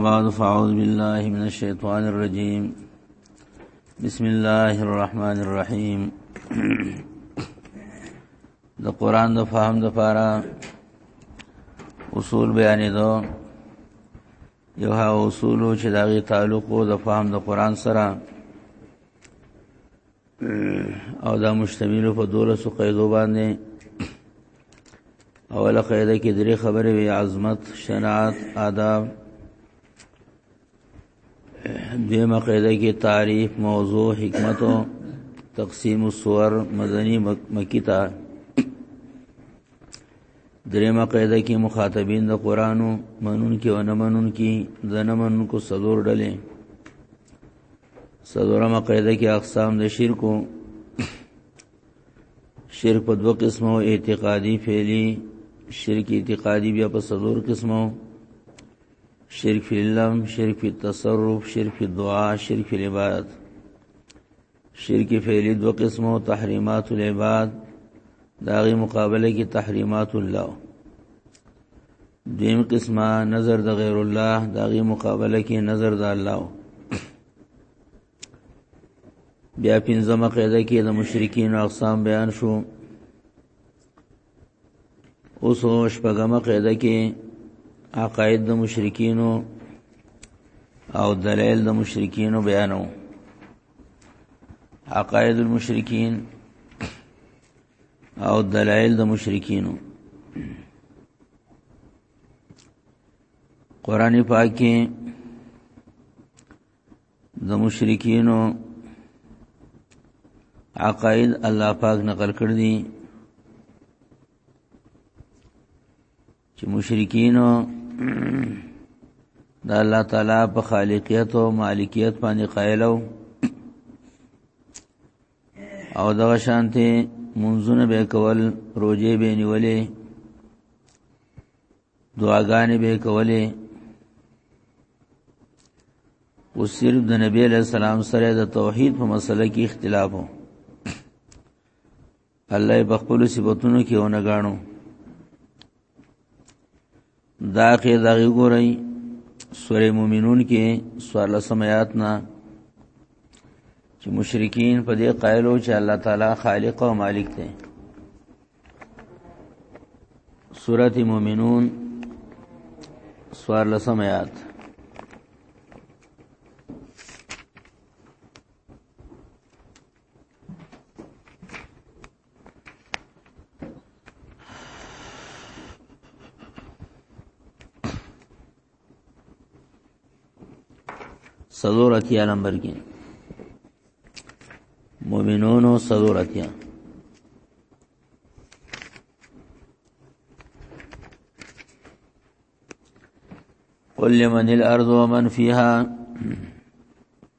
بعد فاعوذ بالله من الشیطان الرجیم بسم الله الرحمن الرحیم د قران د فهم د پاره اصول بیانې دو یو ها اصول چې دغه تعلق او د فهم د قران سره او دا مشتمل په دولسو قیدو باندې اوله قاعده کې درې خبرې وي عظمت شناعت آداب دیمه قاعده کې تعریف موضوع حکمت او تقسیم الصور مدنی مکی تا دریمه قاعده کې مخاطبین د قرانو منون کې او نه منون کې د نه منون کو سلور ډلې سلورمه قاعده کې اقسام د شرکو شرک په دوه قسمو اعتقادي فعلی شرک اعتقادي بیا په سلور قسمو شرک فی اللم شرک فی التصرف شرک فی الدعاء شرک فی العبادت شرک فعلی دو قسمو تحریمات العباد داغی مقابله کی تحریمات الله دیم قسمه نظر د غیر الله داغي مقابله کې نظر د الله بیا پنځمه قاعده کې د مشرکین اقسام بیان شو اوس شپږمه قاعده کې عقاید د مشرکین او دلایل د مشرکین بیانو عقاید المشرکین او دلائل د مشرکینو قران پاک کې د مشرکینو عقاید الله پاک نقل کړ دي چې مشرکینو د الله تعالی په خالقیت او مالکیت باندې قائلو او دغه شانته منځونه به کول روزه به نیولې دعاګانې به کولې او صرف د نبی علیہ السلام سره د توحید په مسله کې اختلاف وو الله په خپل صفاتونو کې ونه غاڼو دا کې دا ګورئ سورې مومنون کې سوار لسم آیات نه چې مشرکین په دې قائلو چې الله تعالی خالق او مالک دی سورۃ مومنون سوار لسم آیات سلور اتیا نمبر کې مومنونو سلور اتیا قل لمن الارض ومن فيها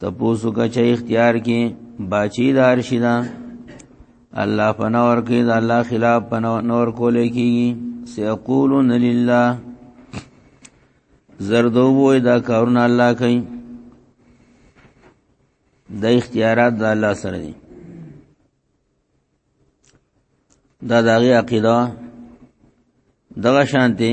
تپوسو کا چا اختیار کې باچی دار شیدا الله پنور کې دا الله خلاف پنور کولې کې سيقولون لله زردو وې دا کارونه الله کوي د اختیارات د الله سره دي دا دغه عقیده دغه شانتي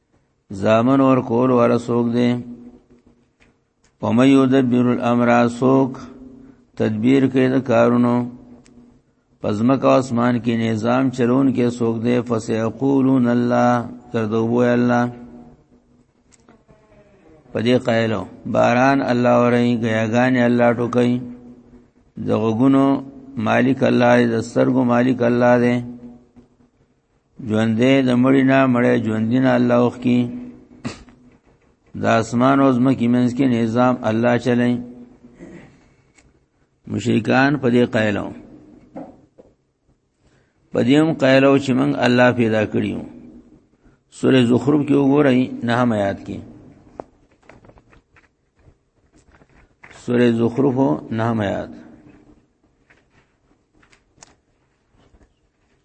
زامن اور کول والا سوک دے ومن یدبر الامر سوک تدبیر کې د کارونو پزمک او اسمان کې نظام چلون کې سوک دے فسيقولون الله تر دوه الله پدې قایلو باران الله اوري غیاګان الله ټوکي د غوګونو مالک الله د سترګو مالک الله دی ژوندې د مړی نه مړې ژوندې نه الله وخ کی د اسمان او زمکی منځ کې نظام الله چلای مشرکان په دې قایلو په دې هم قایلو چې موږ الله پیدا کړیو سورې زخرف کې وګورئ نه هم یاد کې سورې زخرف نه هم یاد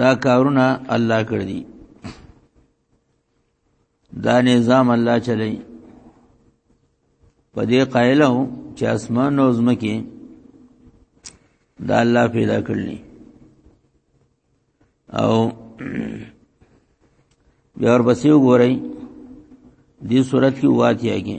دا کارونه الله کړ دي دا نظام الله چلی په دې قائل هو چې اسمان او زمکه دا الله پیدا کړلی او بیا ور پسې وګورئ دې صورت کې واتیا کې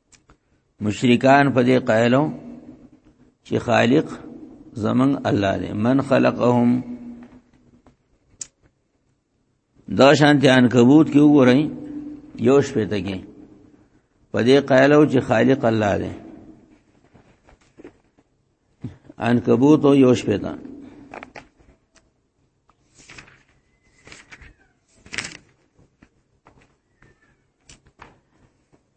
مشرکان په دې قائلو چې خالق زمن الله دی من خلقهم دا شانتی عنکبوت کې وګورئ یو شپه ته کې په دې قائلو چې خالق الله دی عنکبوت او یو شپه ته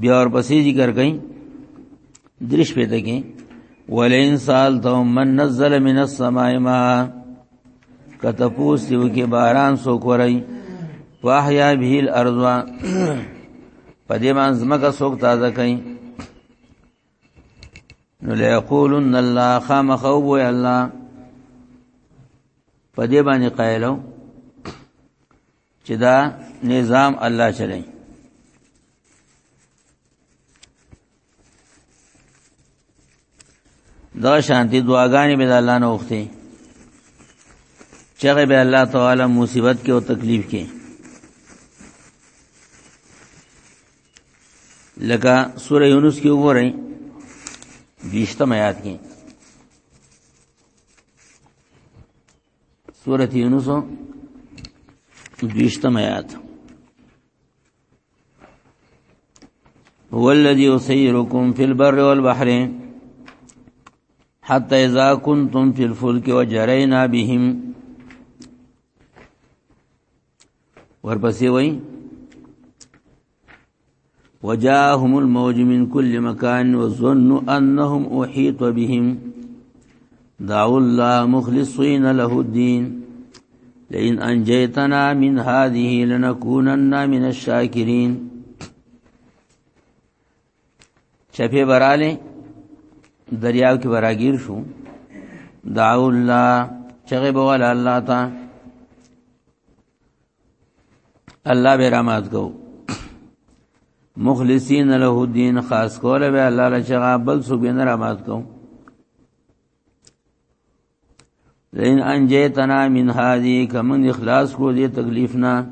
بیا ورپسې ذکر کئ درش پته کې ولئن سالتم من نزل من السماء ما کته پوس دیو کې باران سو کوي واحیا به الارض پدې مان زمکه سوک تازه کئ نو ليقولن الله خامخو وي الله پدې باندې قائلو چې دا نظام الله چلای دا شانتی دعاګانې به د الله نه وخته چغه به الله تعالی مصیبت کې او تکلیف کې لکه سوره یونس کې وګورئ 20 آیات کې سورت یونس بیشتم آیات هو الذي يسيركم في البر والبحر حتى إذا كنتم في الفلك وجرينا بهم ورپسې وایي وجاءهم الموج من كل مكان وظنوا انهم احيط بهم دعوا الله مخلصين له الدين لئن انجيتنا من هذه لنكونن من الشاكرين چپه براله دریاو کې براگیر شو دعوا الله چغه بوال الله تا الله به رحمت کو مخلصین له الدين خاص کوله به الله له چغا بل سو بین رحمت کو لئن انجیتنا من هذه کمن اخلاص کو دې تکلیف نه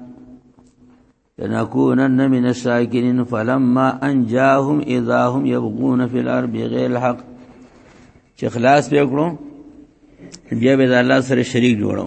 لنكونن من الشاكرين فلما انجاهم اذا هم يبغون في الارض بغير الحق چې خلاص به وکړو بیا به الله سره شریک جوړو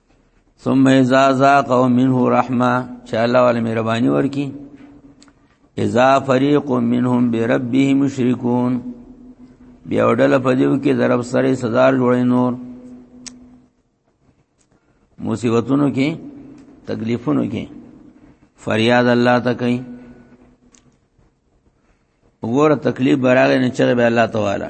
ثم اذا ذاقوا منه رحمه چې الله ول مهرباني ورکي اذا فريق منهم بربهم مشركون بیا وړل په دیو کې ضرب سره سزار جوړې نور مصیبتونو کې تکلیفونو کې فریاد الله ته کوي وګوره تکلیف براغه نه چغه به الله تعالی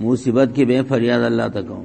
مصیبت کې به فریاد الله ته کوم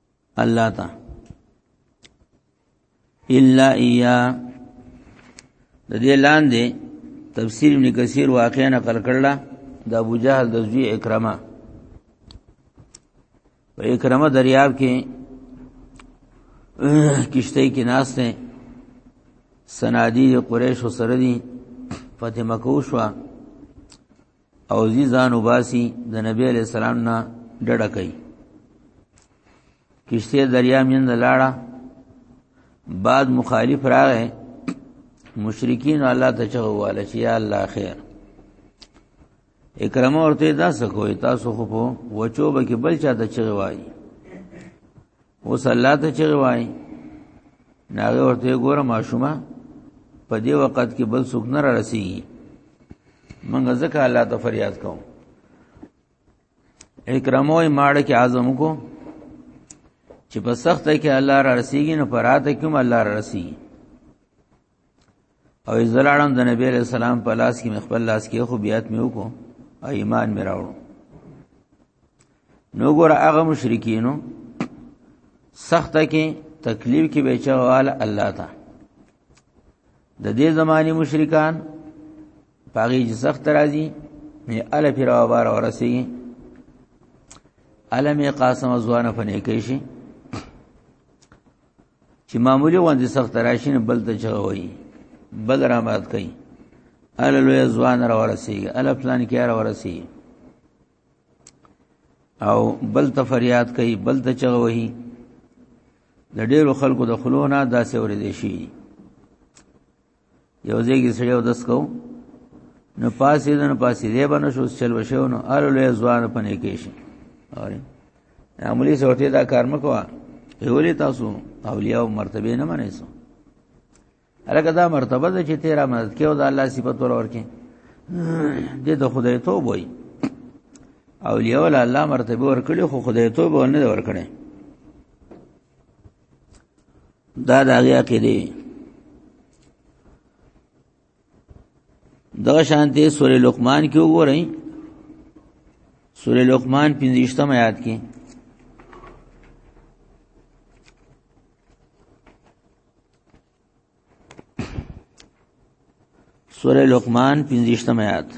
الله تا الا ایا د دې لاندې تفسیر ابن کثیر واقعا نقل کړل د ابو جهل د زوی اکرمه په اکرمه دریاب کې کشته کې ناس نه سنادی قریش سره دي فتح مکوشوا او زی ځان وباسي د نبی علی السلام نه ډډه کوي کشته دریا مند لاړه بعد مخالف راغې مشرکین الله ته چغواله چې یا الله خیر اکرامه ورته دا سکوې تاسو خو په وچو به کې بل چا ته چغوایي اوس الله ته چغي وای ناغه ورته ګوره ماشومه په دې وخت کې بل څوک نه را رسیږي منګه ځکه الله ته فریاد کوم اکراموي ماړه کې اعظم کو چې په سخت کې الله را رسیږي نو پراته کوم الله را رسیږي او زلالم د نبی علیہ السلام په لاس کې مخبل لاس کې خو بیات مې وکړو او ایمان مې راوړو نو ګور هغه مشرکینو سخته کې تکلیف کې بچواله الله تا د دې زماني مشرکان پاغي سخت راځي نه ال پیر او بار ورسي علم قاسم ازوانه فنې کې شي چې معمولی غوندې سخت راشي نه بل ته چغوي بل را مات کوي ال لوی ځوان را ورسیږي ال پلان کې را ورسیږي او بل ته فریاد کوي بل ته چغوي د ډیرو خلکو د خلونه داسې ورې دي شي یو ځای کې سړی او دس کو نو پاسې نه پاسې دی باندې شو چل وشو نو ار له ځوان پنه کې شي اور عملی سوټه دا کار مکوا یولې تاسو اولیاء او مرتبه نه منئ سو الکه دا مرتبه ده چې تیرا مدد کې او د الله صفات ور ورکې د د خدای توب وای اولیاء ول الله مرتبه ور کړی خو خدای توب ونه ور کړی دا د هغه کې دی دغه شانته سورې لقمان کې وګورئ سورې لقمان 15 آیات کې سورہ لقمان پنزیشتم آیات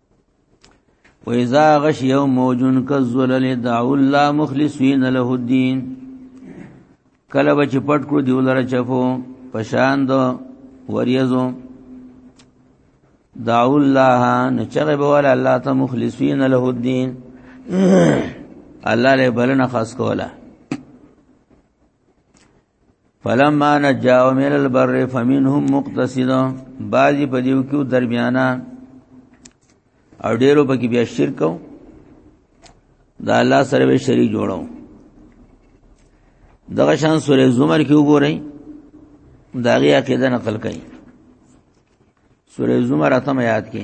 وإذا غش يوم موج كالظلل دعوا الله مخلصين له الدين کله بچ پټ کړو دی ولر چفو پشان دو وریزو دعوا الله نچغه بوله الله ته مخلصين له الدين الله له بلنه خاص کوله فلما نجاو من البر فمنهم مقتصد بعضی په دیو کې درمیانا او ډیرو پکې بیا شرک او دا الله سره به شریک جوړو دغه شان سورې زمر کې وګورئ داغي عقیده نقل کړي سورې زمر اتم یاد کې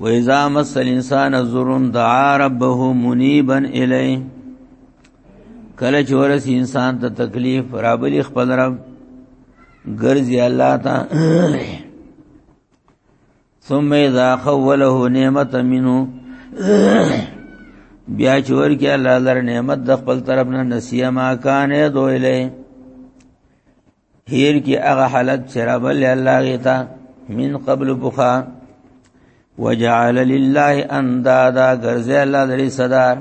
وإذا مس الإنسان ضر دعا ربه منيبا إليه کله چې ورس انسان ته تکلیف رابلی خپل رب ګرځي الله ته ثم اذا خوله نعمت منه بیا چې ورکه الله لر نعمت د خپل طرف نه نسیه ما کان دویلې هیر کې هغه حالت چرابل الله غیتا من قبل بخا وجعل لله اندادا غرض الله درې صدر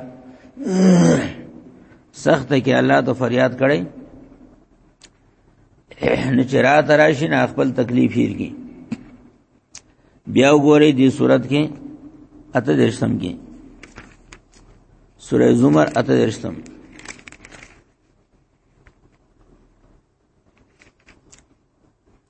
سخت کې الله ته فریاد کړي نو چې را تراشي نه خپل تکلیف هیرږي بیا وګورئ دې صورت کې اته درشم کې سورہ زمر اته درشم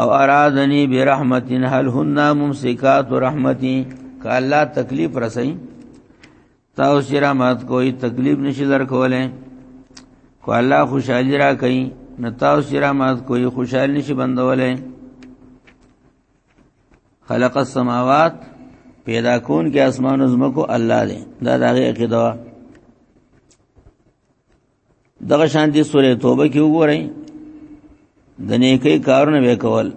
او ارادنی برحمت هل هن ممسکات رحمتي ک الله تکلیف رسي تاسو چې رحمت کوئی تکلیف نشي در کوله کو الله خوشحالي را کوي نو تاسو چې رحمت کوئی خوشحال نشي بندوله خلق السماوات پیدا کون کې اسمان او زمکو الله دی دا دغه عقیده دغه شان دي سورې توبه کې وګورئ د نیکی کارونه وکول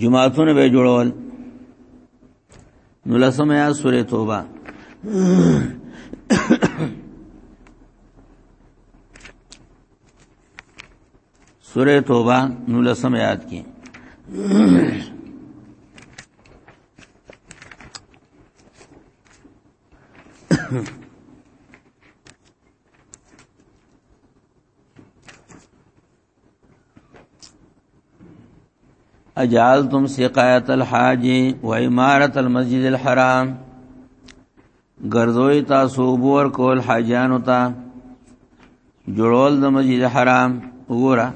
جمعهتونه به جوړول نو لسمه یا سورې توبه سورې توبه نو لسمه یاد کې اجعلتم سقایت الحاج و امارت المسجد الحرام ګرځوي تاسو بور کول حاجانو ته جوړول د مسجد حرام وګوره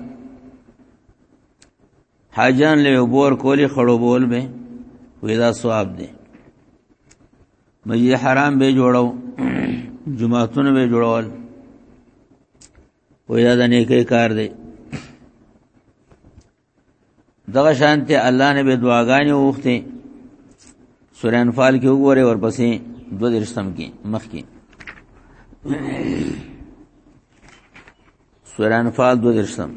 حاجان له بور کولی خړو بول به وې دا ثواب دی مسجد حرام به جوړو جمعهتون به جوړول وې دا نه کې کار دی دغه شانته الله نه به دعاګانې وغوښته سورہ انفال کې وګوره ورپسې دو درشتم کې مخ کې سورہ انفال دو درشتم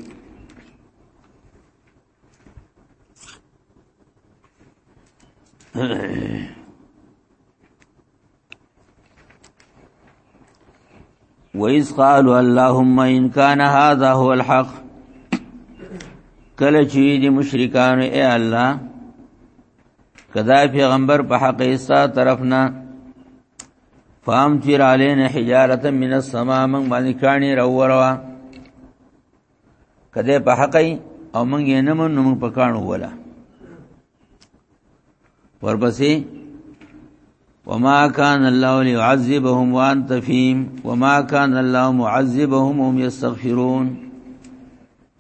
وَإِذْ قَالُوا اللَّهُمَّ إِنْ كَانَ هَذَا هُوَ الْحَقُّ کله چې دي مشرکان اے الله کدا پیغمبر په حق ایسا طرف نه فام تیر علین حجارتا من السما من باندې کانی راوروا کده په حقی او من یې نه من نو په کانو ولا ورپسې وما كان الله ليعذبهم وانت فيهم وما كان الله معذبهم وهم يستغفرون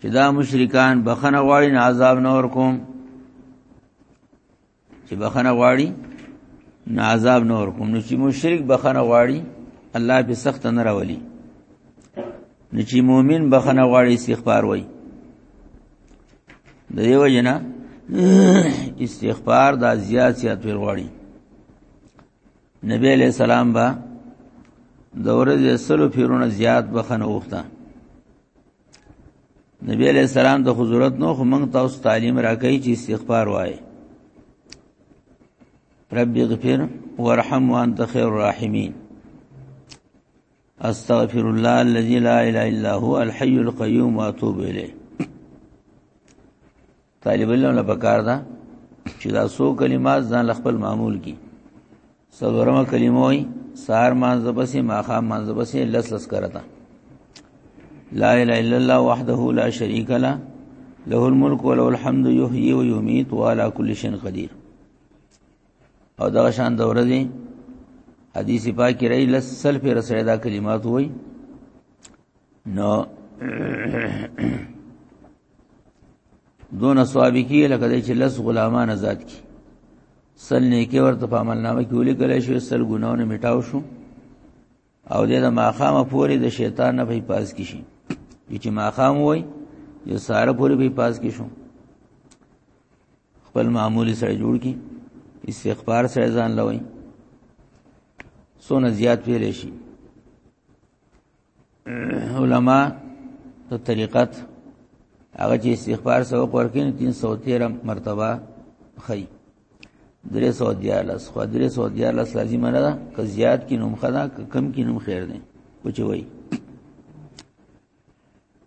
چې دا مشرکان بخنه غواړي عذاب نور کوم چې بخنه غواړي نه عذاب نور کوم نو چې مشرک بخنه غواړي الله به سخت نه راولي نو چې مؤمن بخنه غواړي استغفار وای د یو جنا استغفار دا زیات زیات ور غواړي نبی علیہ السلام با د ورځې سلو پیرونه زیات بخنه وخته نبی علیہ السلام ته حضورت نو خو موږ تاسو تعلیم راکړي چې استغفار وای رب اغفر وارحم وانت خیر الراحمین استغفر الله الذي لا اله الا هو الحي القيوم واتوب اليه طالب علم له پکار ده چې دا سو کلمات ځان خپل معمول کی سلورمه کلمه وي سار مانځ بسې ماخا مانځ بسې لس لس کرتا لا اله الا الله وحده لا شريك له له الملك وله الحمد يحيي ويميت وعلى كل شيء قدير او دا شان دوره دي حدیث پاک کې رہی لس سل پر سره دا کلمات وای نو دون ثواب کی لکه چې لس غلامان آزاد کی سل نیکی ورته په عمل نامه کې ولیکل شو سل ګناونه میټاو شو او د ماخامه پورې د شیطان نه په پاس کې شي چې ماخام وای یو ساره پورې په پاس کې شو خپل معمولی سره جوړ کی استغفار سره ځان لوي سونه زیات ویلې شي علما ته طریقت هغه چې استغفار سو ورکین 313 مرتبه خی درې سو دیالس خو درې سو دیالس لازم نه ده که زیات کې نوم خدا که کم کې نوم خیر دی پوچوي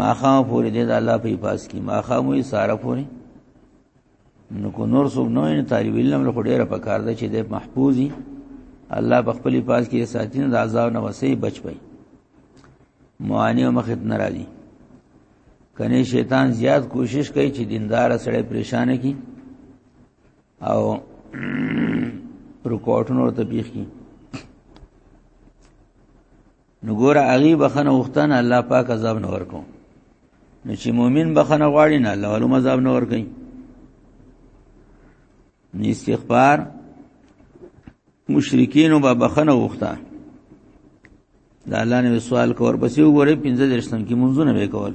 ماخام پوری دې د الله په پاس کې ماخام وي ساره پوری نو کو نور څوک نه وي طالب علم له ډیره په کار ده چې د محفوظي الله په خپل پاس کې ساتین د عذاب نه وسې بچ پي معانی او مخت ناراضي کني شیطان زیات کوشش کوي چې دیندار سره پریشان کی او رکوټونو ته بیخ کی نو ګور هغه بخنه وختنه الله پاک عذاب نه ورکو نو چې مؤمن بخنه غواړي نه الله ولوم عذاب نه ورکي نو استغفار مشرکین وب بخنه وخته دا الله نه سوال کور پسې وګوره 15 درشتم کې منځونه وکول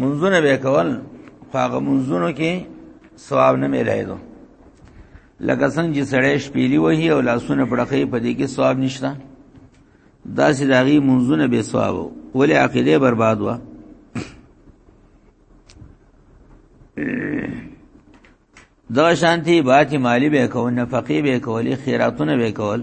منځونه به کول خو هغه منځونو کې ثواب نه ملایدو لکه څنګه چې سړی شپېلی وهي او لاسونه پړقې په دې کې ثواب نشته دا چې داغي منځونه به ثواب ولې عقیده برباد و دا شانتی باتی مالی به کول نفقی به کول خیراتونه به کول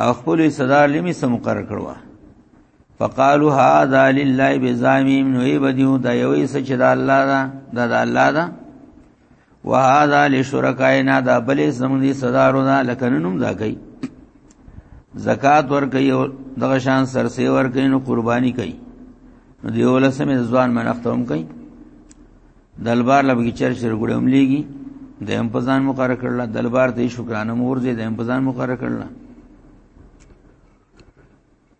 او خپل صدا لمی سم مقرر کړو فقالوا هذا لله بزامیم نو ای بدیو دا یوې سچ دا الله دا دا, دا الله دا وهذا لشرکاینا دا بلې زمون دي صدارو دا لکننم دا کوي زکات ور کوي او دغه شان سرسي ور کوي نو قرباني کوي نو دیولسمه ځوان منختوم کوي دلبار لبګی چر چر ګړم لیږي د هم په ځان مقرره کړل دلبار ته شکرانه مور دې د هم په ځان مقرره کړل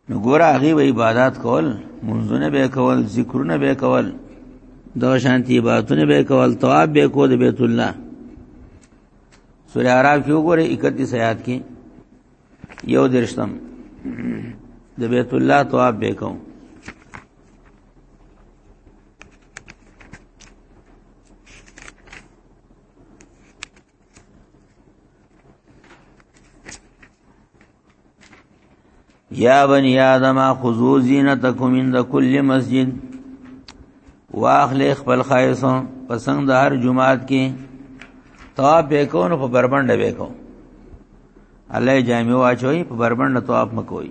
نو ګور هغه به عبادت کول منځونه به کول ذکرونه به کول د شانتی عبادتونه به کول ثواب به کول بیت الله سورہ اعراف کې وګوره 31 آیات کې یو درشتم د بیت الله ثواب به کوم یا بنی آدم خذو زینتکم عند کل مسجد واخل خپل خایسو پسند د هر جمعات کې طواف وکونو په بربند وکو الله جامع واچوي په بربند طواف مکوي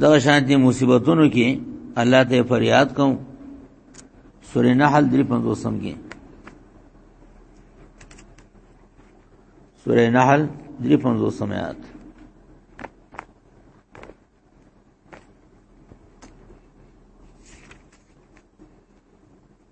دا شانتي مصیبتونو کې الله ته فریاد کوم سورې نحل 350 کې سورې نحل 350 آیات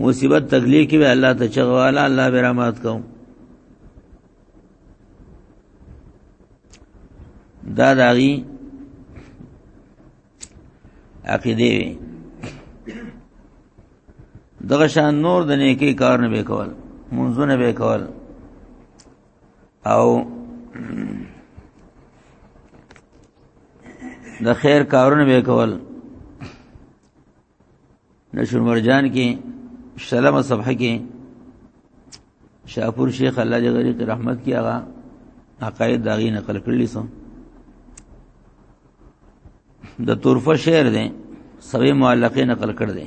مصیبت تکلیف کې به الله ته چغواله الله به رحمت کوم دا داغي عقیده وي دغه شان نور د نیکی کار نه وکول منځونه وکول او د خیر کارونه وکول نشر مرجان کې سلامه صفحه کې شاپور شیخ الله دې غریق رحمت کې هغه عقاید داغي نقل کړلی سو د طرفه شعر دی سوي معلقې نقل کړ دی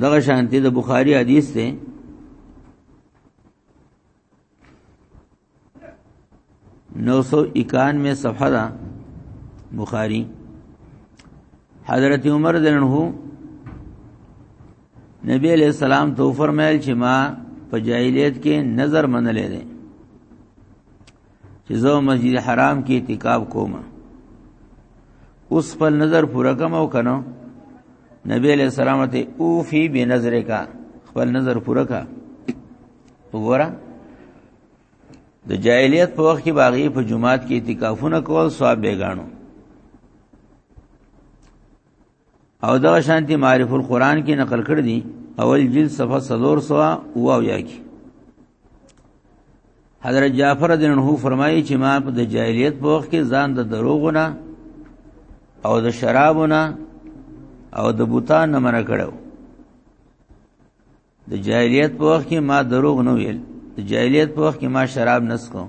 دغه شانتی د بخاری حدیث ته نو سو اکان میں صفحہ دا بخاری حضرت عمر دنہو نبی علیہ السلام تو فرمایل چې ما په جاہلیت کې نظر منلې ده چې زه مسجد حرام کې اعتکاف کوم اوس خپل نظر پوره کوم او کنه نبی علیہ السلام ته او فی بنظر کا خپل نظر پوره کا وګوره د جاهلیت په وخت کې باغی په جمعات کې اعتکافونه کول ثواب بیگانو او دا شانتی معرف القرآن کې نقل کړ دي اول جلد صفحه 300 او یا کې حضرت جعفر رضی الله فرمایي چې ما په د جاهلیت په وخت کې ځان د دروغونه او د شرابونه او د بوتان نه منع کړو د جاهلیت په وخت کې ما دروغ نه ویل د جاهلیت په وخت کې ما شراب نس کو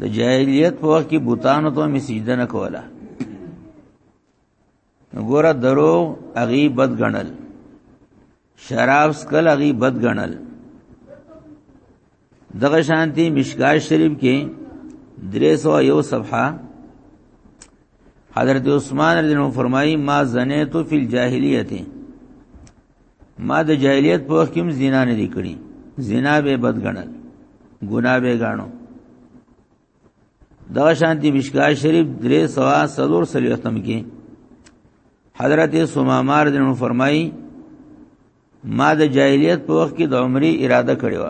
د جاهلیت په وخت کې بوتانو ته می سجده نه کوله ګوره دروغ اغي بد غنل شراب سکل اغي بد غنل دغه شانتی مشکا شریف کې 301 صفحه حضرت عثمان رضی الله عنه فرمایي ما زنیت فی الجاهلیت ما د جاهلیت په وخت کې زنا نه دی کړی زنا به بد غنل ګناه به غاڼو دا شانتی مشکا شریف درې سوا سلور سلیختم کې حضرت سمامار دنو فرمایي ما د جاهلیت په وخت کې د عمرې اراده کړې و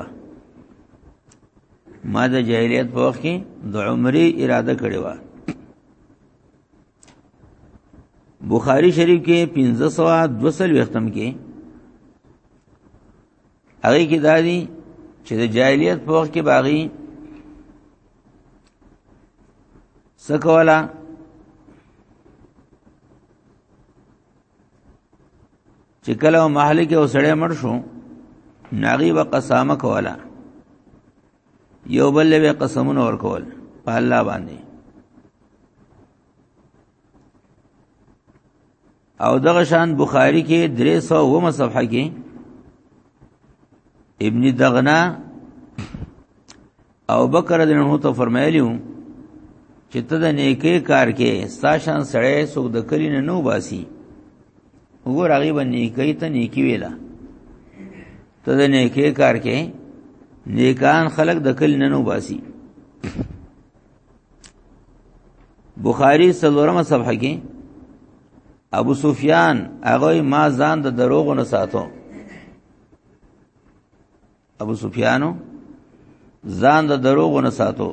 ما د جاهلیت په وخت کې د عمرې اراده کړې و بخاری شریف کې 1500 وختم کې هغه کې دادی چې د جاهلیت په وخت کې باغی سکولا چې کله محل کې وسړې مړ شو ناغي به قسامه کولا یو بل به قسمونه ور کول په الله باندې او دغه شان بخاری کې 300 صفحه کې ابن دغنا او بکر رضی الله عنه فرمایلیو چې ته د نیکه کار کې ستاشان سړی څوک د کلی نه نو باسي وګور هغه باندې کوي ته نیکی ویلا ته د نیکه کار کې نیکان خلق د کلی نه نو باسي بخاری سلورمه صفحه کې ابو سفیان هغه ما ځان د دروغو نه ساتو ابو سفیانو ځان د دروغو نه ساتو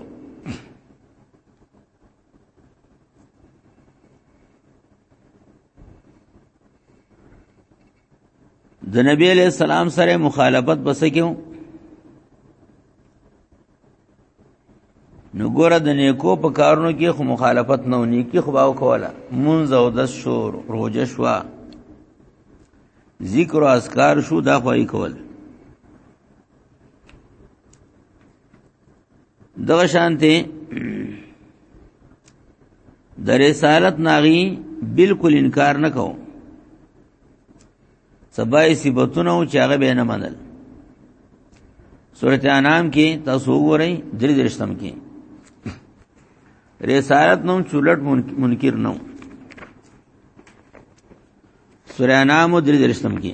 د نبی علیہ السلام سره مخالفت بس کیو نو ګوره د نیکو په کارونو کې خو مخالفت نه ونی کې خو باو کوله منځ او د شور روزه شوا ذکر او اذکار شو دا خو یې کول دغه شانته د رسالت ناغي بالکل انکار نکو سبای صفاتونه او چاغه به نه منل سورته انام کې تاسو وګورئ درې درشتم کې رسالت نوم چولټ منکر نو سورہ نام و دری درشتم کی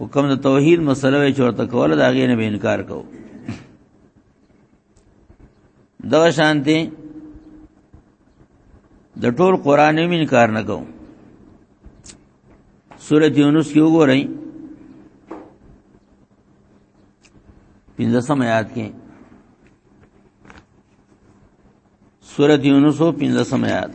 حکم د توحید مسله وی چورته کوله دا غي نه انکار کو دا شانته د ټول قران یې انکار نه کو سورۃ یونس کې وګورئ پنځم آیات کې سورۃ یونس او پنځم آیات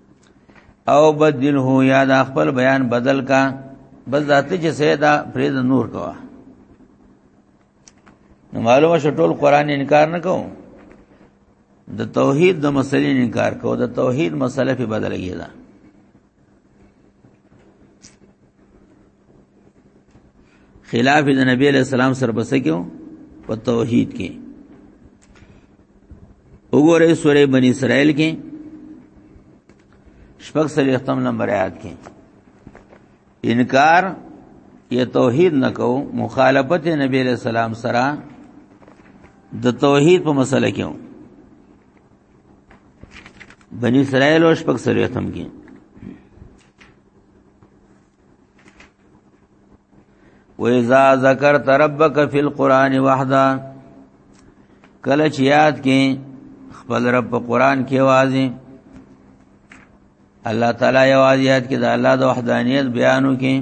او بدله یا د خپل بیان بدل کا بس ذاته چې سیدا فرید نور کوا نو معلومه شټول قران انکار نه کوم د توحید د مسلې انکار کو د توحید مسله په بدلږي دا خلاف د نبی علیہ السلام سره بس کېو په توحید کې وګوره سورې بنی اسرائیل کې شپږ سلې ختم نمبر آیات کې انکار یا توحید نکو مخالفت نبی علیہ السلام سره د توحید په مسله کې بنی اسرائیل او شپږ سلې ختم کې وإذا ذكرت ربك في القرآن وحده کله چې یاد کې خپل رب په قرآن کې وازي الله تعالی یوازې یاد کې د الله د وحدانیت بیانو کې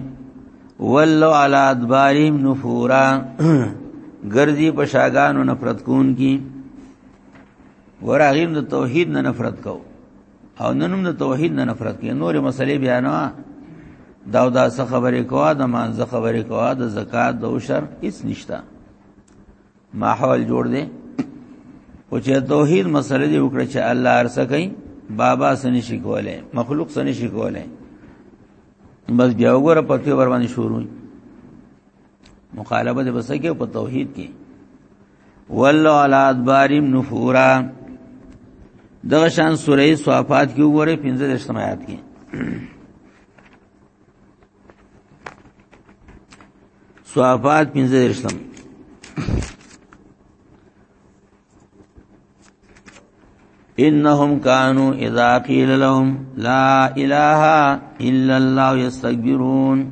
ولو علی ادبارهم نفورا ګرځي په شاګانو نفرت کون کی ورغیم د توحید نه نفرت کو او نن هم د توحید نه نفرت کوي نور مسلې بیا نه دا او دا څه خبرې کوه د مانزه خبرې کوه د زکات د عشر هیڅ نشتا ماحول جوړ دی او چې توحید مسلې دی وکړه چې الله ارسه کوي بابا سني شي کوله مخلوق سني شي کوله بس بیا وګوره پکې ور باندې شروع مقالبه د بسکه په توحید کې ولو علی ادباریم نفورا دغه شان سورې صفات کې وګوره 15 سمات کې صفات 15 سم انهم كانوا اذا قيل لهم لا اله الا الله يستكبرون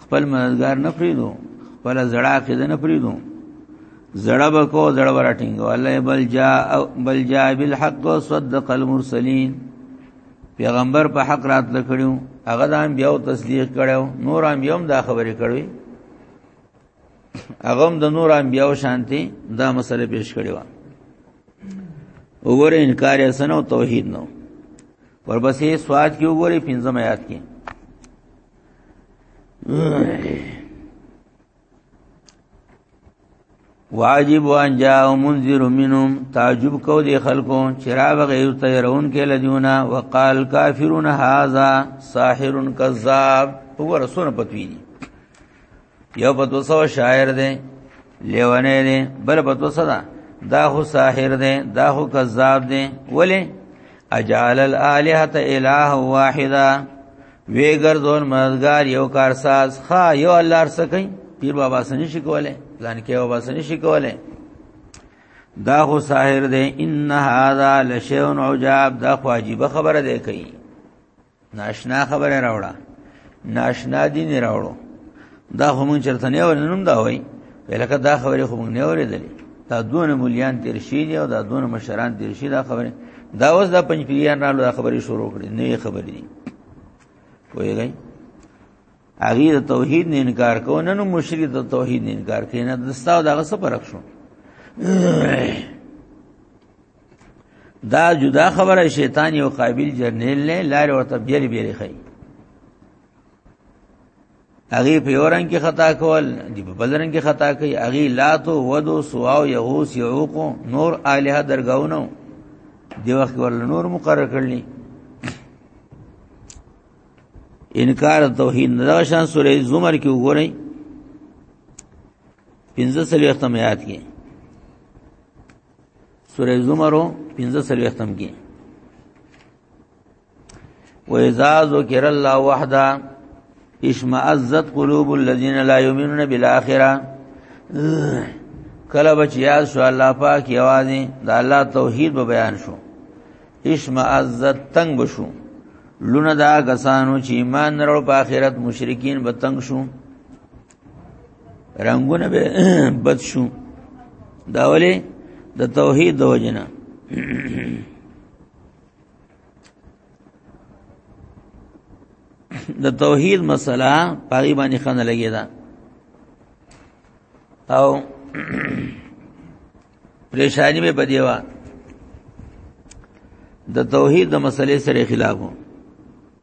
خپل مددگار نه پریدو خپل زړه کې نه پریدو زړه بکو زړه ورټینګو الله بل جا بل جا بالحق صدق المرسلین پیغمبر په حق رات لکړو هغه د انبیو تصدیق کړو نور انبیو هم دا خبرې کړې هغه هم د نور انبیو شانتي دا مسله پیش کړې و وګوره انکار یې سنو توحید نو ورپسې سواد کې وګوره پنځم آیات کې واجب ان جاء منذر منهم تعجب کو دي خلکو چراغ غیر تیرون کې لدیونه وقال کافرون هاذا ساحر کذاب هو رسول پتوی دي یو په 200 شاعر دی لیونه دی بل په 200 دا دا خو ساحر دی دا خو کذاب دی ولی اجعل الالهه اله واحده وی ګرځون مددگار یو کارساز خا یو الله ارسکای پیر بابا سنی شکوله پلان کې بابا سنی شکوله دا خو ساحر دی ان هاذا لشیء عجاب دا خو عجیب خبره دی کوي ناشنا خبره راوړه ناشنا دین راوړو دا خو مونږ چرته نه ورنوم دا وای ولکه دا خبره خو مونږ نه ورېدلې دا دون مليان تیر شي دي او دا دون مشران تیر شي دا خبره دا اوس دا پنځ پیریان رالو دا خبره شروع کړې نه خبرې دي وایي هغه د توحید نه انکار کو نه نو مشرک د توحید نه انکار کین نه دستا او دغه څه فرق شو دا جدا خبره شیطان یو قابل جرنیل نه لار ورته بیری بیری خي هغه په اورنګ کې خطا کول دی په بلرنګ کې خطا کوي هغه لات او ودو سواو یغوس یعوق نور الہ درگاونو دی وخت ورل نور مقرر کړلی انکار توحید نه شان سورې زمر کې وګورئ 15 سلیختم یاد کې سورہ زمر 15 سلوختم کې و اذا ذکر الله وحده اشمئزت قلوب الذين لا يؤمنون بالاخره کله بچیا شو الله پاک یوازې د الله توحید به بیان شو اشمئزت تنگ بشو لونه دا کسانو چې ایمان نرو په آخرت مشرکین به تنگ شو رنگونه به بد شو دا ولې د توحید د وجنه د توحید مسله پای باندې خنه لګی دا او پریشانی به بدیوا د توحید د مسلې سره خلاف وو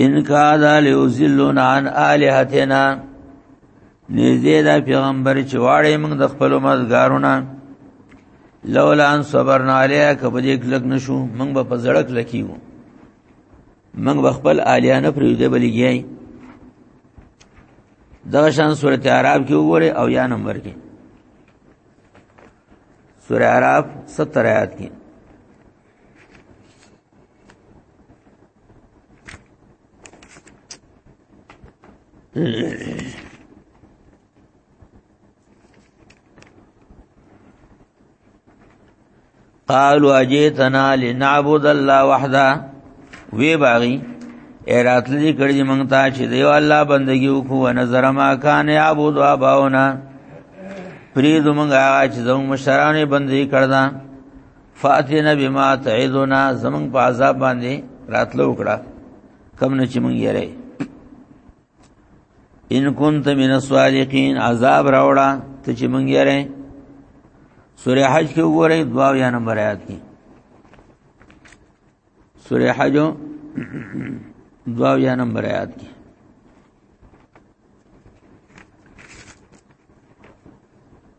ان کاد لیوزلون عن الہتنا نږدې دا پیغمبر چې واړې موږ د خپل مزګارونه لولا ان صبرنا علیه کبه دې کلک نشو موږ به په زړک لکیو من به خپل الیانه پریوځي بلګیای دغه شان سورته عرب کې وګوره او یا نمبر کې سورہ عرب 70 آیات کې Mm-hmm. قالوا اجئتنا لنعبد الله وحده وی باغی ایرات لدی کړي مونږ ته چې دیو الله بندگی وکړو نظر ما کان یعبد اباونا فرید مونږ هغه چې زموږ مشرانه بندگی کړدا فاتنا بما تعذنا زموږ په عذاب باندې راتلو وکړه کم نه چې مونږ یې ان كنت من الصادقين عذاب راوړه ته چې مونږ یې رې سورې حج کې وګورئ دوا یا نمبر آیات کې سورې حج دوا یا نمبر آیات کې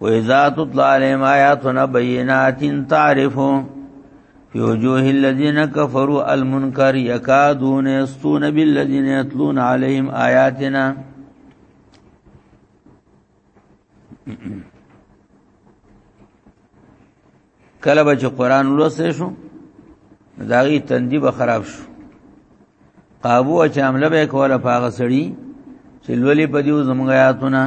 و اذا تطلع عليهم آياتنا بينات تعرف في وجوه الذين كفروا المنكر يكادون يسطون بالذين يتلون عليهم آياتنا کله به چې قران ولوسې شو داغي تندي به خراب شو قابو چې عمله به کوله پاغه سړی چې لولي په دیو زمغ آیاتونه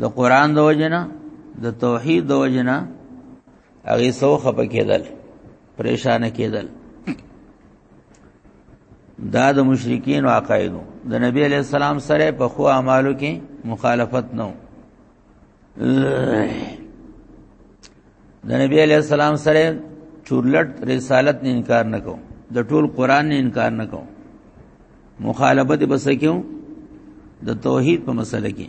د قران د وجنه د توحید د وجنه هغه سو خپه کېدل پریشان کېدل دا د مشرکین او عقایدو د نبی علی السلام سره په خو اعمالو کې مخالفت نه و د نبی علی السلام سره چورلټ رسالت نه انکار نه کو د ټول قران نه انکار نه کو مخالفت بس کیو د توحید په مسله کې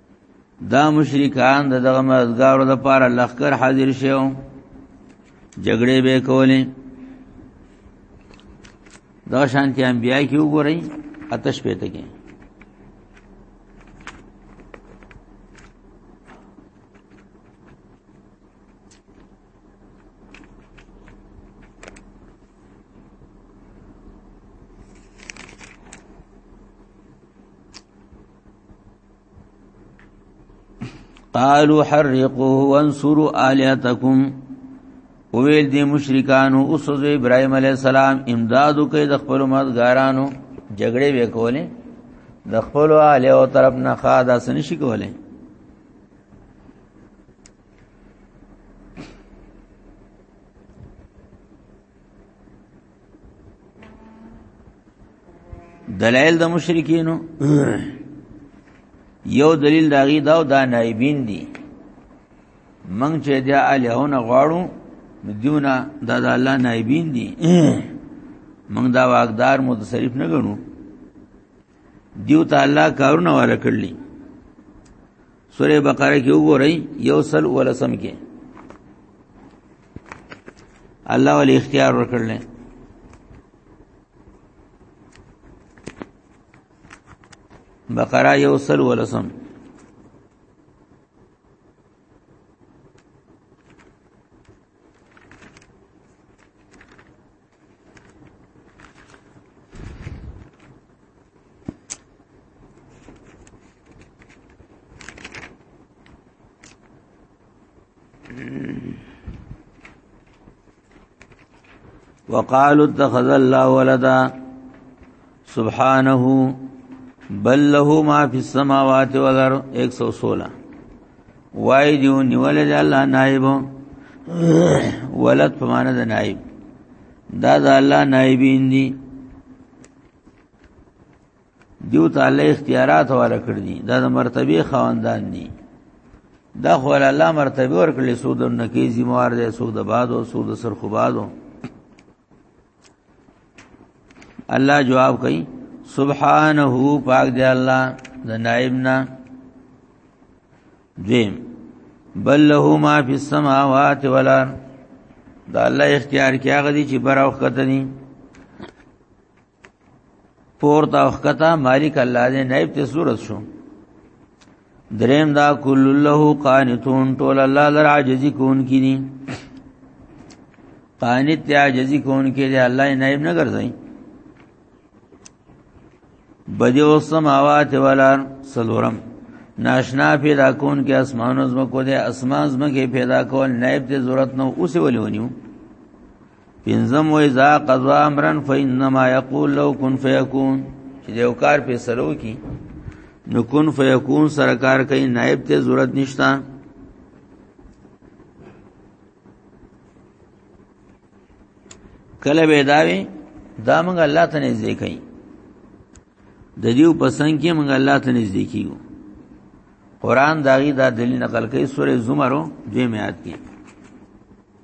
دا مشرکان د دغه مزګارو د پاره لخر حاضر شیو جګړې به کولې دا شانتی انبیاء کی وګورئ آتش پېته کې قالوا حرقوه وانصروا الهتكم ویل دي مشرکانو اوس د ابراهيم عليه السلام امدادو کوي د خپل مدګارانو جګړه وکولې د خپل اله او طرف نه خاده سن شي کولې دلائل د مشرکینو یو دلیل داغي دا او دا نایبین دي منګ چې دا الہونه غواړو دیونه دا د الله نایبین دي منګ دا واقدار متصرف نه غنو دیو ته الله کارونه ورکړلی سوره بقره کې وګورئ یو سل ولسم کې الله ولې اختیار ورکړل بقره یو سل ولسم وقالوا اتخذ الله ولدا سبحانه بل له ما فی السماوات والارض 116 وای دیو نیول دی الله نائب ولد پمانه د نائب دا د الله نائبین دی دیو تعالی اختیارات والا کړ دي دا د مرتبه خواندان دي دا خو الله مرتبه ورکړي سود نکي زموار دي سود بادو سود سرخبادو الله جواب کوي سبحانه پاک دی الله د نائب نه دیم بل له ما فی السماوات والارض دا الله اختیار کیا غدي چې بر او خطه دي پور تا وخته مالک الله دې نائب ته صورت شو دریم دا کل له قانتون ټول الله لر عاجزی کون کی دي قانت دی عاجزی کون کی دي الله نائب نه ګرځي بدیو السماوات والار سلورم ناشنا پیدا کون کې اسمانو زمکو دي اسمان زمکه پیدا کول نائب ته ضرورت نو اوس ولونیو پنځم و اذا قضا امرا فانما يقول لو كن فيكون چې یو کار په سلو کې نو کن فیکون سرکار کوي نائب ته ضرورت نشتا کله به داوي دا موږ الله ته نږدې کوي د دیو پسند کې موږ الله ته نږدې کیو قران داغي دا دلیل نقل کوي سورې زمرو دې میات کې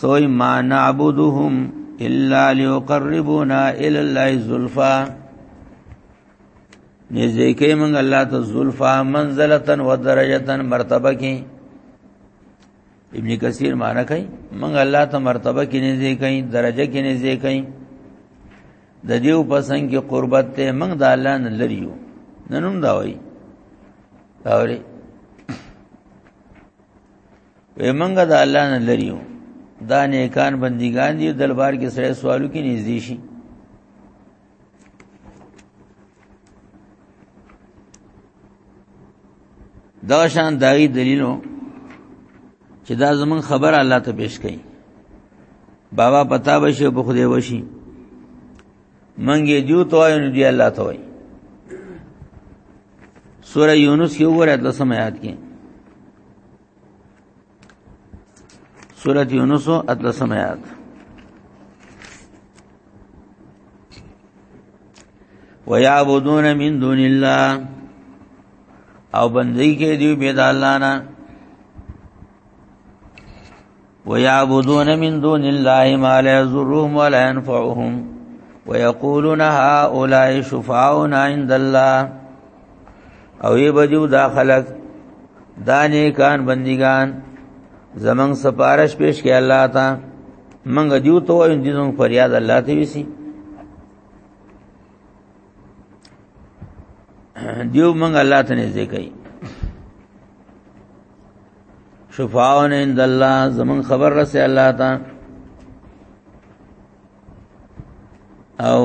سوی ما نعبدهم الا ليقربونا الى الله زلفا نږدې کې موږ الله ته زلفا منزلتن و درجتن مرتبه کې ابن کثیر معنی کوي موږ الله ته مرتبه کې نږدې کوي درجه کې نږدې کوي د دیو پسند کې قربت ته موږ د الله نه لريو ننوم دا وایي دا وایي وې منګه د الله نه لريو دا نیکان بندګان دي دلبار کې سره سوالو کې نږدې شي دا شان دای دلیلو چې دا زمون خبر الله ته پیش کړي بابا پتا بشي په خوده وشي منګه دیو توای نو دی الله توای سوره یونس کې وګورئ د لسم آیات کې سوره یونس او اتلسم آیات ويعبدون من دون الله او بندګي کې دی به د الله نه ويعبدون من دون الله ما لا يضرهم ولا ينفعهم ويقولون هؤلاء شفعاؤنا عند الله او یې بجو دا خلق دا نیکان بندگان زمنګ سپارش پیش کې الله تا منګ دیو ته وایو دې زموږ فریاد الله ته وسی دیو منګ الله ته نه ځکې شفاعون عند الله زمون خبر رسې الله تا او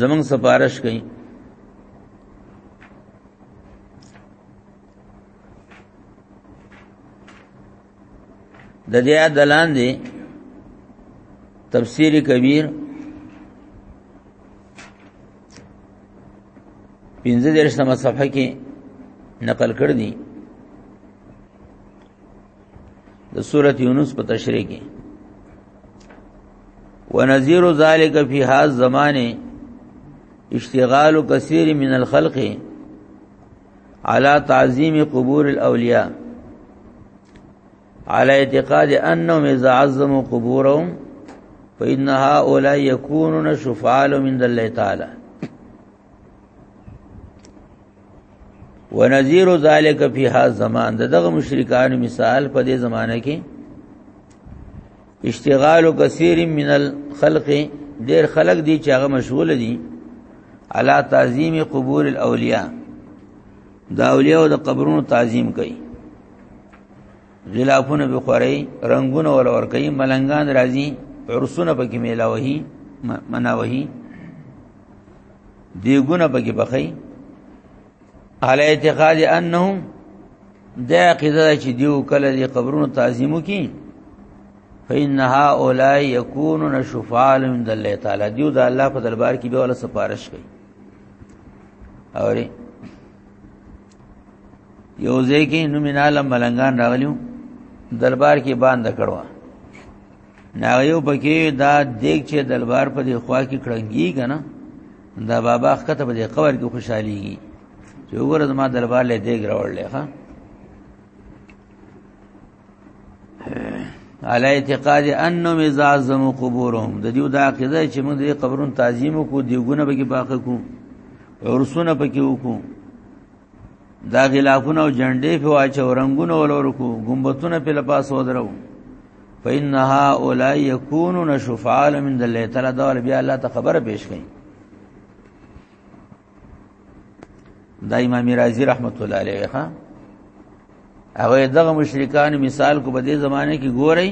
زمون سفارش کئ د دې دلان دي تفسیر کبیر پنځه دېرش نمبر صفحه کې نقل کړ دي د سورۃ یونس په تشریح کې ونذير ذلك في هذا الزمان اشتغال كثير من الخلق على تعظيم قبور الاولياء على اعتقاد انهم اذا عظموا قبورهم فان هؤلاء يكونون شفعاء من الله تعالى ونذير ذلك في هذا الزمان دغه مشرکان مثال په دې زمانه کې اشتغال کثیر من الخلق ډیر خلق دي چې هغه مشغول دي علا تعظیم قبور الاولیاء دا اولیاء د قبرونو تعظیم کوي غلافونه به خوري رنگونه ول ور کوي ملنګان راځي عرسونه پکې میلاوهي مناوهي دیګونه پکې بخي علی اعتقاد انهم د عقیده چې دیو کله دی قبرونو تعظیمو کی فإنها اولای یکونون شفاعا عند الله تعالی دیو د الله په دربار کې به ولا سفارش کوي اوري یو ځکه نو میناله ملنګان راغلیو دربار کې باند کړو ناغیو پکې دا دیک چې دربار په دی خوا کې کړنګي کنه دا بابا خطه په دی قبر کې خوشحاليږي چې وګوره زما دربار له دیګ راوړلې ها علی اعتقاد انهم اذا زمو قبورهم د دیو دا عقیده چې موږ دې قبرونو تعظیم کو دیګونه به کې باقی کو ورسونه پکې وکړو دا غلافونه او جنډې په واچو رنگونه ولور کو ګمبتونه په لپاس ودرو فإنها أولئ يكونون شفعاء من الله تعالی دا بیا الله ته خبره پیش کړي دا امام رازی رحمت الله علیه ها هغه دغه مشرکان مثال کو په دې زمانه کې ګورئ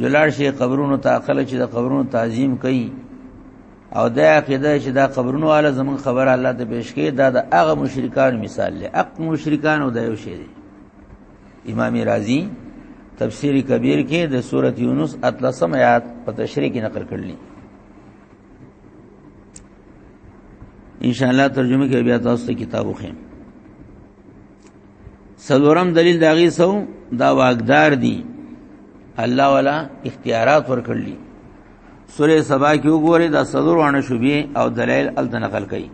جلال شي قبرونو ته عقل چې د قبرونو تعظیم کوي او دا عقیده چې دا قبرونو والا زمون خبر الله ته پیش کړي دا د هغه مشرکان مثال دی اق مشرکان او دا یو شی دی امام رازی تفسیر کبیر کې د سورۃ یونس اتلسم آیات په تشریح کې نقل کړلی ان شاء الله ترجمه کې بیا تاسو ته کتاب وخیم سلورم دلیل داغي سو دا واقدار دي الله والا اختیارات ورکړلی سوره سبا کې وګوره دا سلور وانه شوبې او دلایل ال نقل کړي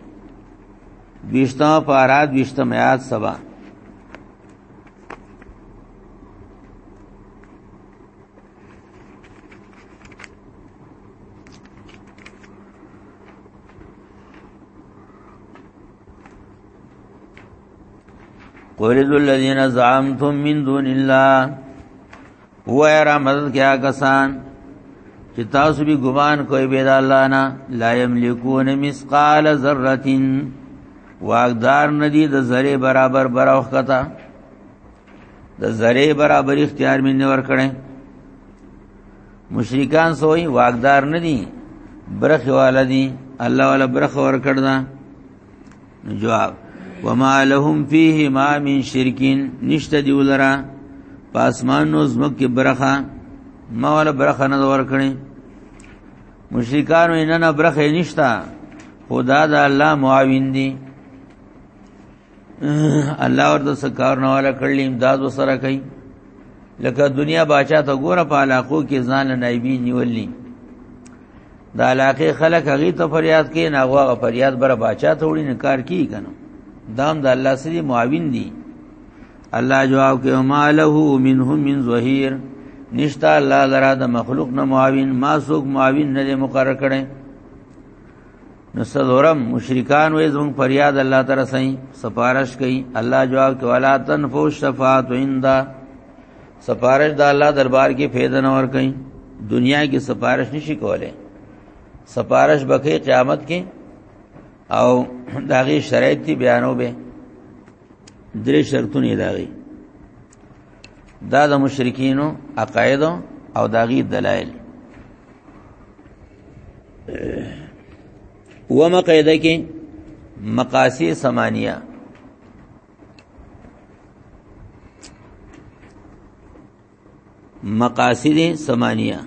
بیشتہ پارات بیشتہ میات سبا قل ذو الذين زعمتم من دون الله هو را مدد کیا کسان چې تاسو به ګمان کوئ به الله نه لا یملکون مسقال ذره واغدار ندی د ذره برابر براوخته د زری برابر اختیار مې نه ورکړې مشرکان سوې واقدار نه دي برخ والا دي الله ولا برخ ورکړ دا جواب وما لهم فيه ما من شرکین نشته دی ولرا پاسمان نو زمک کې برخه ما ولا برخه نه ورکړې مشرکان نه نه برخه نشتا خدا دا الله معاون دي الله ورته سکار نه والا کړل امداد وسره کوي لکه دنیا باچا ته ګوره په علاقو کې ځان نایبی نیولې د علاقې خلک هغه ته فریاد کوي نه هغه فریاد بر باچا ته وړي نه کار کوي کنه دام د الله سره معاون دي الله جواب کوي ما له منهم من ظهير نشتا الله لرا د مخلوق نه معاون ما سوق معاون نه مقرر کړي نو سلورم مشرکان وې زمون فریاد الله تعالی سي سفارش کوي الله جواب کوي ولا تنفو شفاعت عندا سفارش د الله دربار کې فایده نه ور کوي دنیا کې سفارش نشي کوله سفارش بکې قیامت کې او داغي شرایط بیانو به درې شرطونه داغي دا د مشرکینو عقاید او داغي دلایل و مقیده کې مقاصد سمانیه مقاصد سمانیه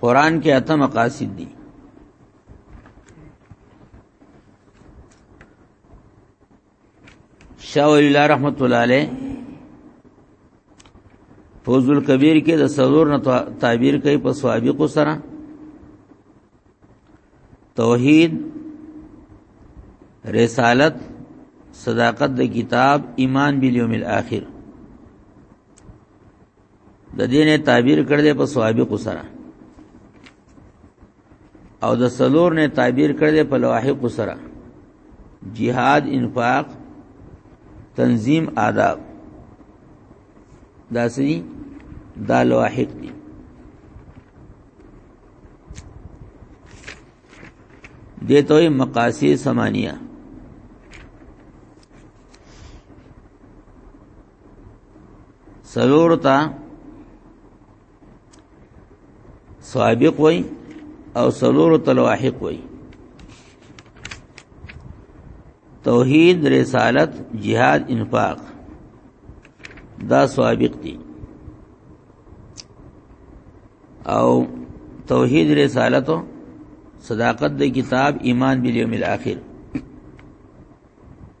قران کې اته مقاصد دي شاہ ولی اللہ رحمت اللہ علیہ فوز الکبیر کې د سرور نه تعبیر کوي په سوابق سره توحید رسالت صداقت د کتاب ایمان بالیوم الاخر د دین تعبیر کړل په سوابق سره او د سلور نه تعبیر کړل په لواحق سره جهاد انفاق تنظیم آداب داسې دا لواحق دي دیتو مقاصد سمانیہ سلور تا سابق وای او سلور تا لواحق وای توحید رسالت جهاد انفاق دا سابق دي او توحید رسالت صداقت د کتاب ایمان بالیوم الاخر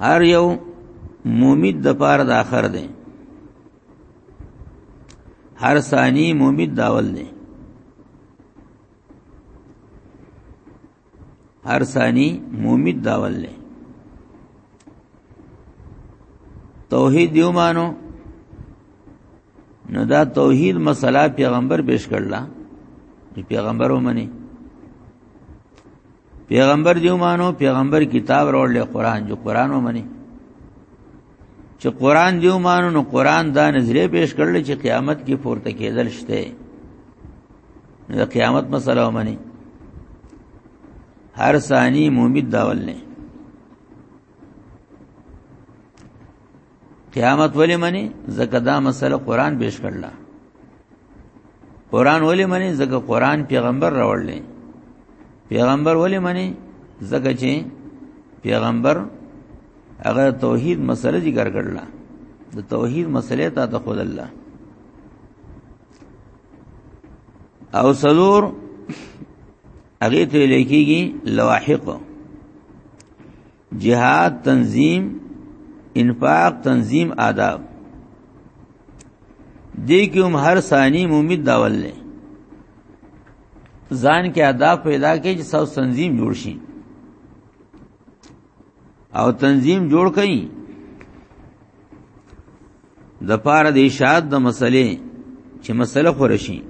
هر یو مومید د پار د اخر دی هر ثانی مومید داول دی هر ثانی مومید داول دی توحید یو مانو نو دا توحید مسله پیغمبر پیش کړلا پیغمبر ومني پیغمبر دیو مانو پیغمبر کتاب راوړل قران جو قران ومني چې قران دیو مانو نو قران دا نظریه پیش کړل چې قیامت کې پورته کېدل شته د قیامت مسله ومني هر ثانی مومید داول نه قیامت ولې منی زکه دا مسله قران پیش کړل قران ولې منی زکه قران پیغمبر راوړل پیغمبر ولې منی زکه چې پیغمبر هغه توحید مسله ذکر کړل د توحید مسله ته ته خود الله او سلور هغه ته لیکيږي لواحق جهاد تنظیم انفاق تنظیم آداب دې کې هم هر ثاني مومید داول لې ځان کې آداب پیدا کې چې ساو تنظیم جوړ شي او تنظیم جوړ کړي د پاره د اشاعت د مسلې چې مسله خورشي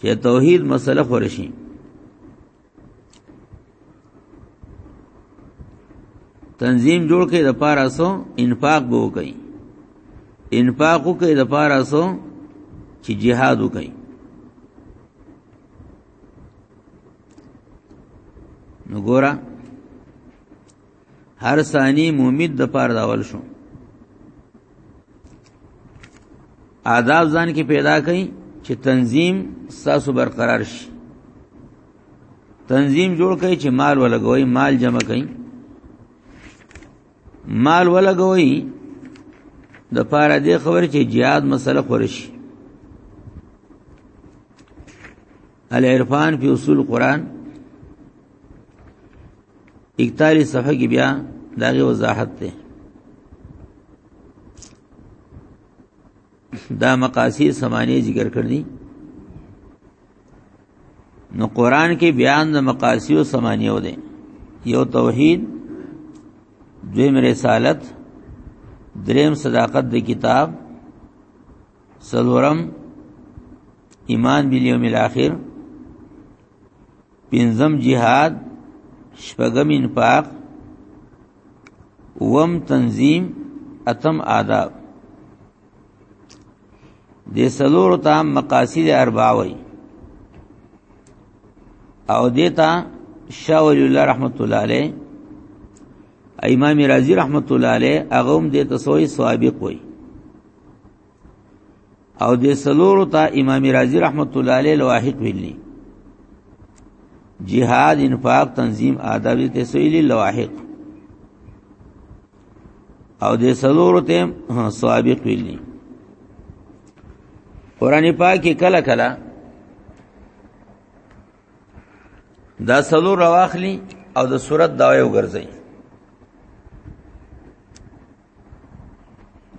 چې توحید مسله خورشي تنظیم جوړ کړي د پاره سو انفاق بو کوي انفاق کوي د پاره سو چې jihad کوي نو ګورا هر ثانی ممید د پاره د اول شو آداب ځان کې پیدا کړئ چې تنظیم ساسو برقرار شي تنظیم جوړ کړئ چې مال ولګوي مال جمع کړئ مال ولګوي د پاره دې خبر چې jihad مسله خورشي العرفان فی اصول قرآن 41 صفحه کې بیا داغه وضاحت ده دا مقاصد سمانه ذکر کړی نو قران کې بیان د مقاصد او سمانیو ده یو توحید دویم رسالت دریم صداقت د کتاب سلورم ایمان بالیوم الاخر پنځم جهاد شپږم انفاق وم تنظیم اتم آداب د سلور تام مقاصد اربعوي او دیتا شاه ولی الله رحمت الله علیه امام رازی رحمت الله علیه هغه هم د تسوی سوابق وي او د سلورو ته امام رازی رحمت الله علیه لواحق ویلی جهاد انفاق تنظیم آداب ته سویلی لواحق او د سلورو ته سوابق ویلی قران پاک کله کله دا سلور واخلی او د صورت داوی وګرځي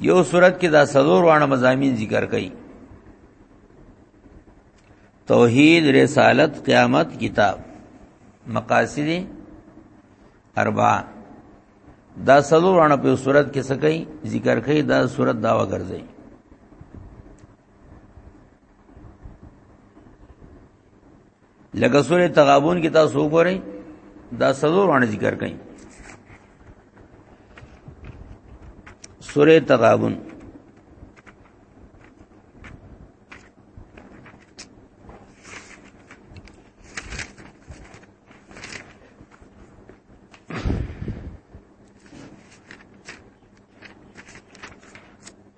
یو صورت کې دا سلور وانه مزامین ذکر کړي توحید رسالت قیامت کتاب مقاصد اربع دا سلور وانه په صورت کې سکي ذکر کړي دا صورت داوا ګرځي لکه سورې تغابن کې تاسو وګورئ دا سلور باندې ذکر کړئ سورې تغابن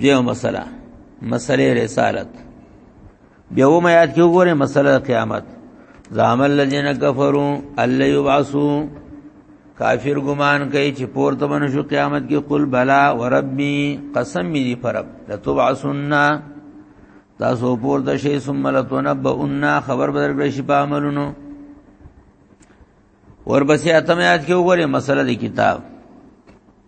دیو مسله مسله رسالت بیا و میات کې وګوره مسله قیامت زعم الذين كفروا الا يبعثوا کافر ګمان کوي چې پور ته بنو شو قیامت کې قل بلا وربي قسم می دي پرب لتبعثن تاسو پور ته شي ثم لتنبؤن خبر بدر کړی شي په عملونو ورپسې اتمه یاد کې وګوره مسله د کتاب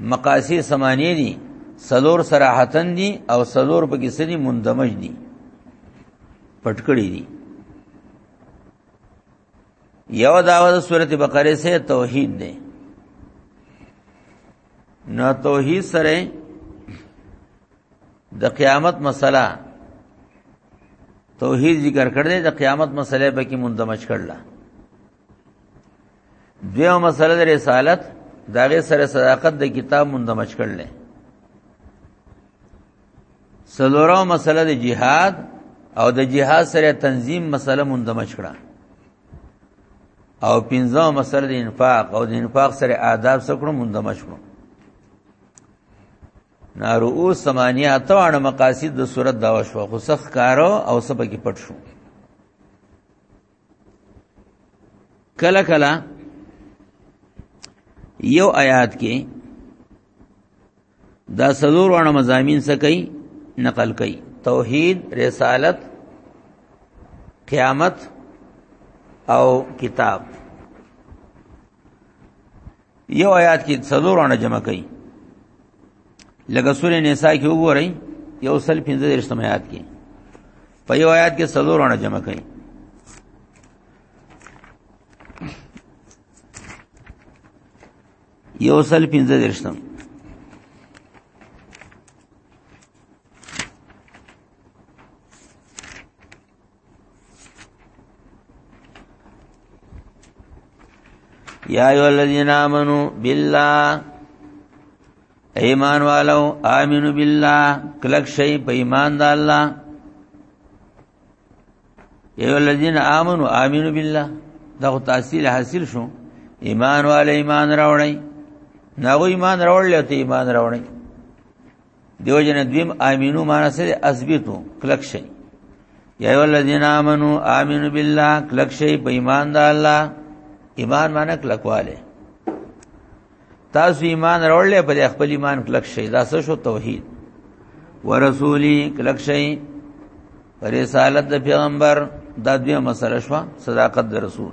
مقاصد سمانیه دي سلور صراحتن دي او سلور په کې سړي مندمج دي پټکړی دي یو داوا د سورته بقره سه توحید ده نو توحید سره د قیامت مسله توحید ذکر کړل د قیامت مسله به کې مندمج کړل دیو مسله د رسالت داغه سره صداقت د کتاب مندمج کړل سلورو مسله د جهاد او د جهاد سره تنظیم مسله مندمج کړه او پنځو مسله د انفاق او د انفاق سره آداب سره مندمج کړو نارؤوس ثمانیه اتوانه مقاصد د صورت دا وشو خو سخ کارو او سبا کې پټ شو کله کله یو آیات کې دا سلور وانه مزامین څه کوي نقل کوي توحید رسالت قیامت او کتاب یو آیات کې څلورونه جمع کړي لکه سورې نساء کې وګورئ یو سل 15 رسم آیات کې په یو آیات کې څلورونه جمع کړي یو سل 15 رسم یا ایو الذین آمنو بالله ایمان والو آمنو بالله کلک شی په ایمان د الله ایو الذین آمنو آمنو بالله دا تحصیل حاصل شو ایمان والے ایمان راوړی ناغو ایمان راوړل ته ایمان راوړی دیو جن دویم امینو معنی سره اثبتو کلک شي یا ای الذین آمنو آمنو بالله کلک شي په ایمان د الله ایمان معنی کلکواله تاسو ایمان راوړل په خپل ایمان کلک شي دا څه شو توحید ورسولی کلک شي رسالت د پیغمبر دا دوی مسله شو صداقت د رسول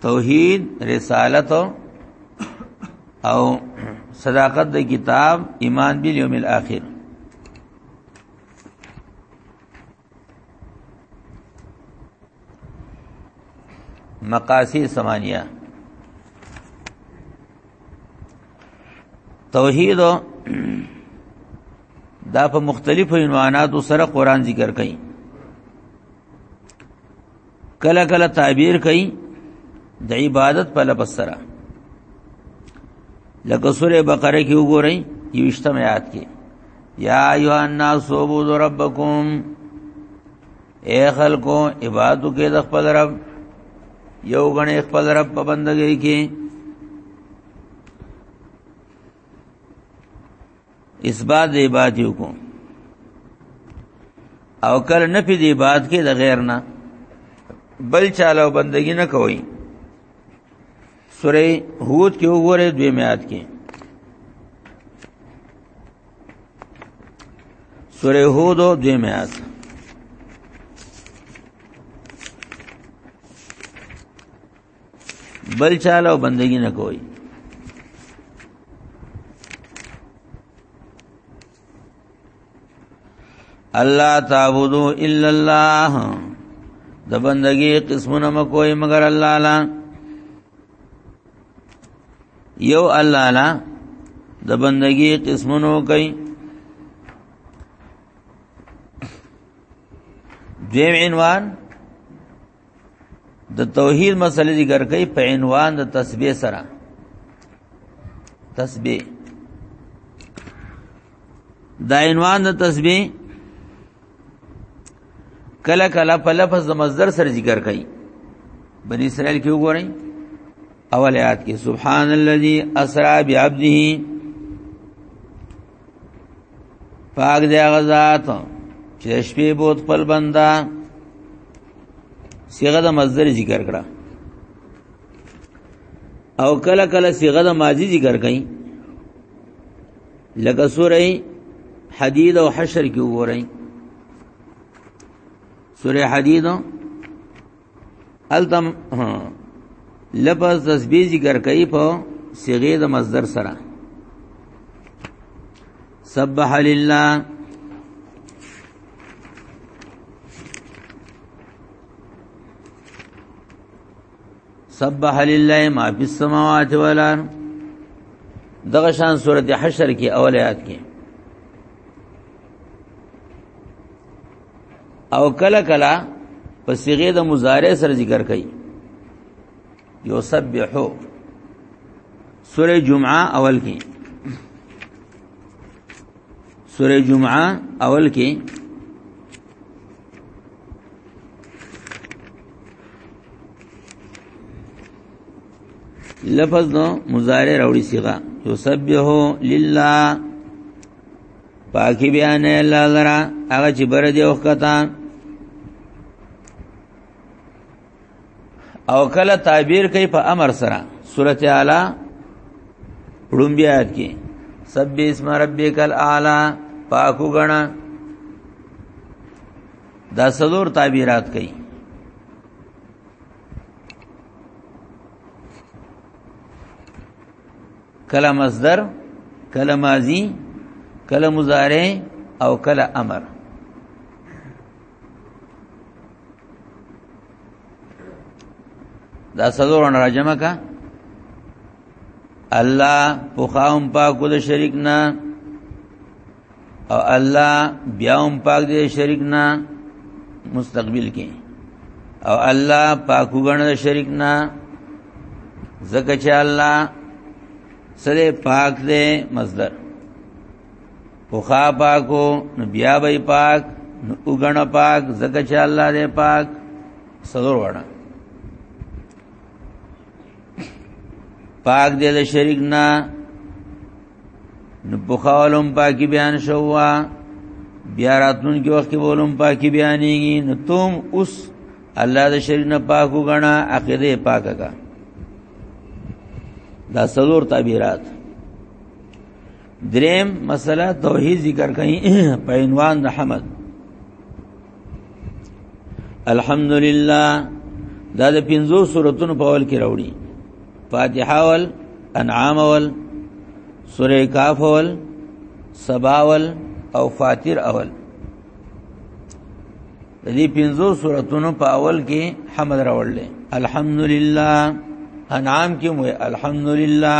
توحید رسالت او صداقت د کتاب ایمان بالیوم الاخر مقاصد ثمانیه توحید دا په مختلفو عنواناتو سره قران ذکر کړي کله کله تعبیر کوي د عبادت په لپس سره لکه سوره بقره کې وګورئ یوشتم آیات کې یا ایها الناس عبدوا ربکم اے خلکو عبادت کې د خپل رب یو غنې خپل رب په بندګۍ کې اثبات د عبادت یو کو او کله نه پی د عبادت کې د غیر نه بل چاله بندگی نه کوي سوره هود کې وګوره دوی میات کې سوره هود دوی میات بل چاله او بندگی نه کوي الله تعبدو الا الله د بندگی قسمونه مکوې مگر الله لا یو الله لا د بندگی قسمونو کوي دیم عنوان د توحید مسلې ذکر کوي په عنوان د تسبیح سره تسبیح دا عنوان د تسبیح کله کله په لفظ د مصدر سره ذکر کوي بنی اسرائیل کې وګورئ اول آیات کې سبحان الذي اسرا بعبده پاک دی هغه ذات چې شپې بوت خپل بندا صيغه د مصدر ذکر کړه او کله کله صيغه د ماضي ذکر کړي لکه سورې حدید او حشر کې وګورئ سورې حدید التم لفظ تسبیح ذکر کوي په صيغه د مصدر سره سبح لله سبح لله ما فی السماوات والارض دغه شان سورته حشر کې اول آیات کې او کله کله په صيغه د مضارع سره ذکر کوي یسبحو سوره جمعه اول کې سوره جمعه اول کې لفظ نو مضارع راوړي صيغه یسبحو لله پاکی بیان الله لرا هغه چې بر دی وخته او کله تعبیر کوي په امر سره سورته اعلی ړومبیات کې سب اسم ربک الاعلى پاکو غنا دا سلور تعبیرات کوي کله مصدر کله ماضی کله مضارع او کله امر دا سلور نه راجمه کا الله پوخاوم پاکو د شریک نه او الله بیا هم پاک دی شریک نه مستقبل کې او الله پاک وګڼل شریک نه زکه چې الله سره پاک دی مصدر پوخا پاکو نو بیا به پاک نو وګڼ پاک زکه چې الله دی پاک سلور وړه پاک دې له شریک نه نو بخالم پاکي بیان شوا بیا راتلون کې وخت کې بولم پاکي بیانېږي نو تم اوس الله د شریر نه پاکو غنا عقیده پاکه کا دا سلور تعبیرات دریم مسله توحید ذکر کئ په عنوان د حمد الحمدلله دا د پنځو سوراتونو په اول کې راوړي فاتحه ول انعام ول سوره کاف ول سبا ول او فاتر اول د دې پنځو سوراتونو په اول کې حمد راوړل الحمدلله انعام کې مو الحمدلله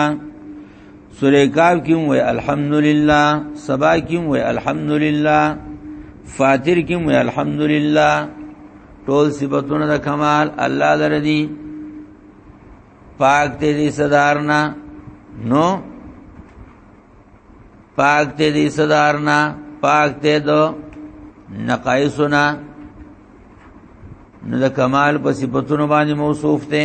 سوره کاف کې وای الحمدلله سبا کې وای الحمدلله فاتر کې وای الحمدلله ټول صفاتونه د کمال الله درځي پاک ته دې صدارنا نو پاک ته دې صدارنا پاک ته دو نقایسنا نو د کمال په صفاتونو باندې موصوف ته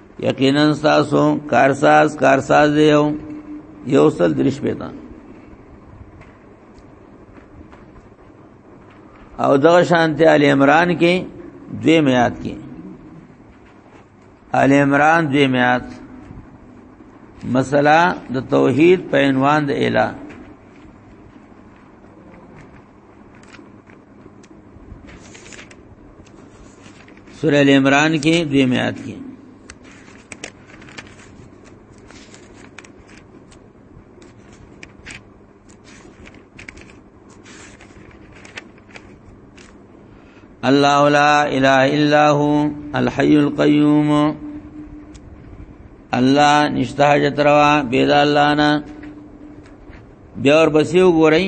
یقینا تاسو کارساز کارساز یو یو سل درش پیدا او دغه شانته ال عمران کې دوی میات کې ال عمران دوی میات مسله د توحید په عنوان د اله سورہ ال عمران کې دوی میات کې الله لا اله الا هو الحي القيوم الله نشته حاجت روا بيد الله نه بیا ور بسیو ګورئ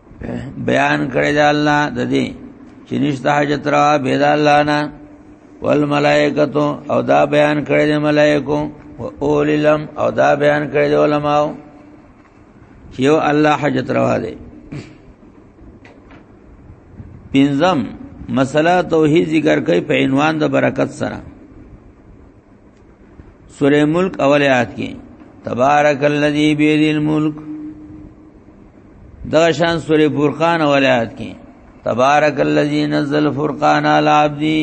بیان کړی دا الله د دې چې نشته حاجت را به دا الله نه والملائکتو او دا بیان کړی د ملائکو او اول علم او دا بیان کړی د علماو چې یو الله حاجت روا دی پنځم مسله توحید ذکر کوي په عنوان د برکت سره سوره ملک اول آیات کې تبارک الذی بيد الملک دغه شان سوره فرقان اول آیات کې تبارک الذی نزل فرقان علی عبدی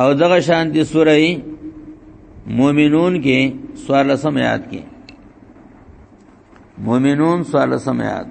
او دغه شان دي سوره مومنون کې سوال سم آیات کې مومنون سوال سم آیات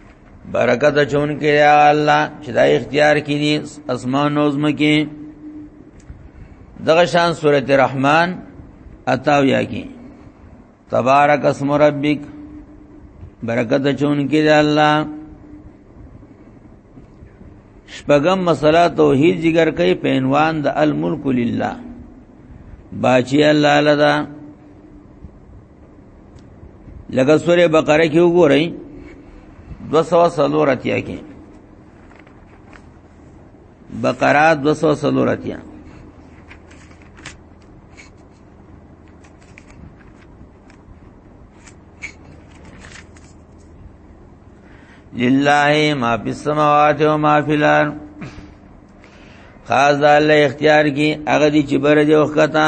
برکت چون کې الله چې دا اختیار کړي اسمان او زمکه دغه شان سورته رحمان اتاویا کې تبارک اسم ربک برکت چون کې الله شپغم مسله توحید ذکر کوي په عنوان د الملک لله باچی الله لدا لکه سوره بقره کې وګورئ 204 اتیا کې بقره 204 اتیا لله ما فی السماوات و ما فی الارض خاص الله اختیار کی هغه دی چې بر دی وخته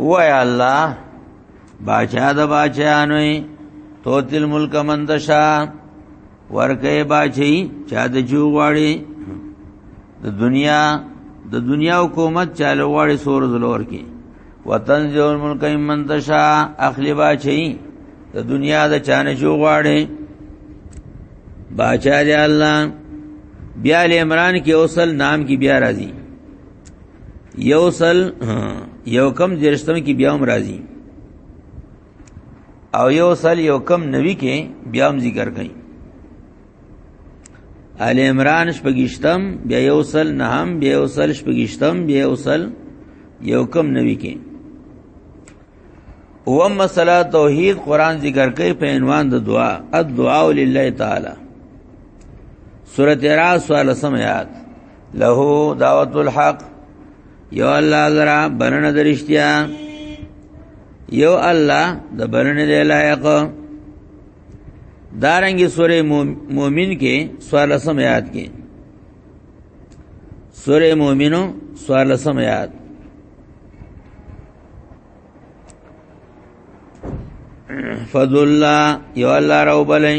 وای الله باچا د باچانو تو تل ملک مندشا ورکه باچی چا د جو غواړي د دنیا د دنیا حکومت چاله غواړي سور زلور کې وطن جو ملک مندشا اخلی باچی د دنیا د چانه جو غواړي باچا دی الله بیا ال عمران کې اوصل نام کې بیا راځي یو سل یو کم درشتم کې بیا هم راځي او یو سل یو کم نوی کې بیا هم ذکر کړي آل عمران شپږشتم بیا یو سل نهم بیا یو سل شپږشتم بیا یو سل یو کم نوی کې اوم مسله توحید قران ذکر کوي په عنوان د دعا الدعاء لله تعالی سورۃ را سوال سم یاد له دعوت الحق یو الله لرا بننه درشتیا یو الله د بننه دی لایق دارنګي سوره مومن کې سوال سم یاد کې سوره مومنو سوال سم یاد فضل الله یو الله رب لای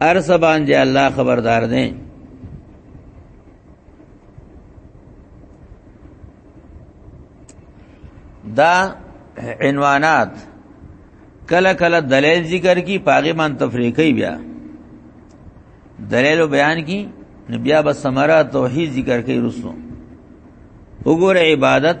ارس باندې الله خبردار دی دا عنوانات کله کله دلیل ذکر کی پاغه مان تفریقی بیا دلیل بیان کی بیا بس سمرا توحید ذکر کی رسو وګوره عبادت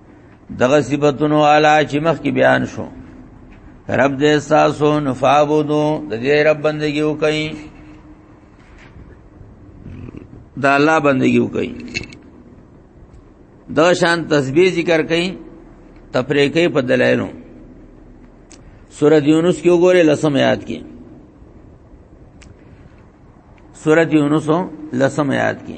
دغه صفاتونو اعلی چې مخ کې بیان شو رب دې ساسو نفعبدو د دې رب بندگی وکړي دا الله بندگی وکړي دا شان تسبیح ذکر کړي تفریقې په دلایلو سورۃ یونس کې وګوره لسم یاد کې سورۃ یونس لسم یاد کې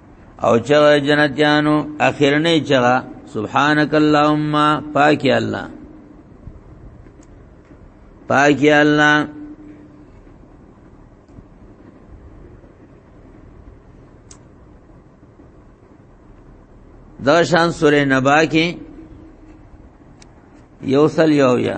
او چغه جنتیانو اخرنه چغه سبحانك اللهم پاک الله پاک الله دا شان سورې نبا کې یو سل یو یا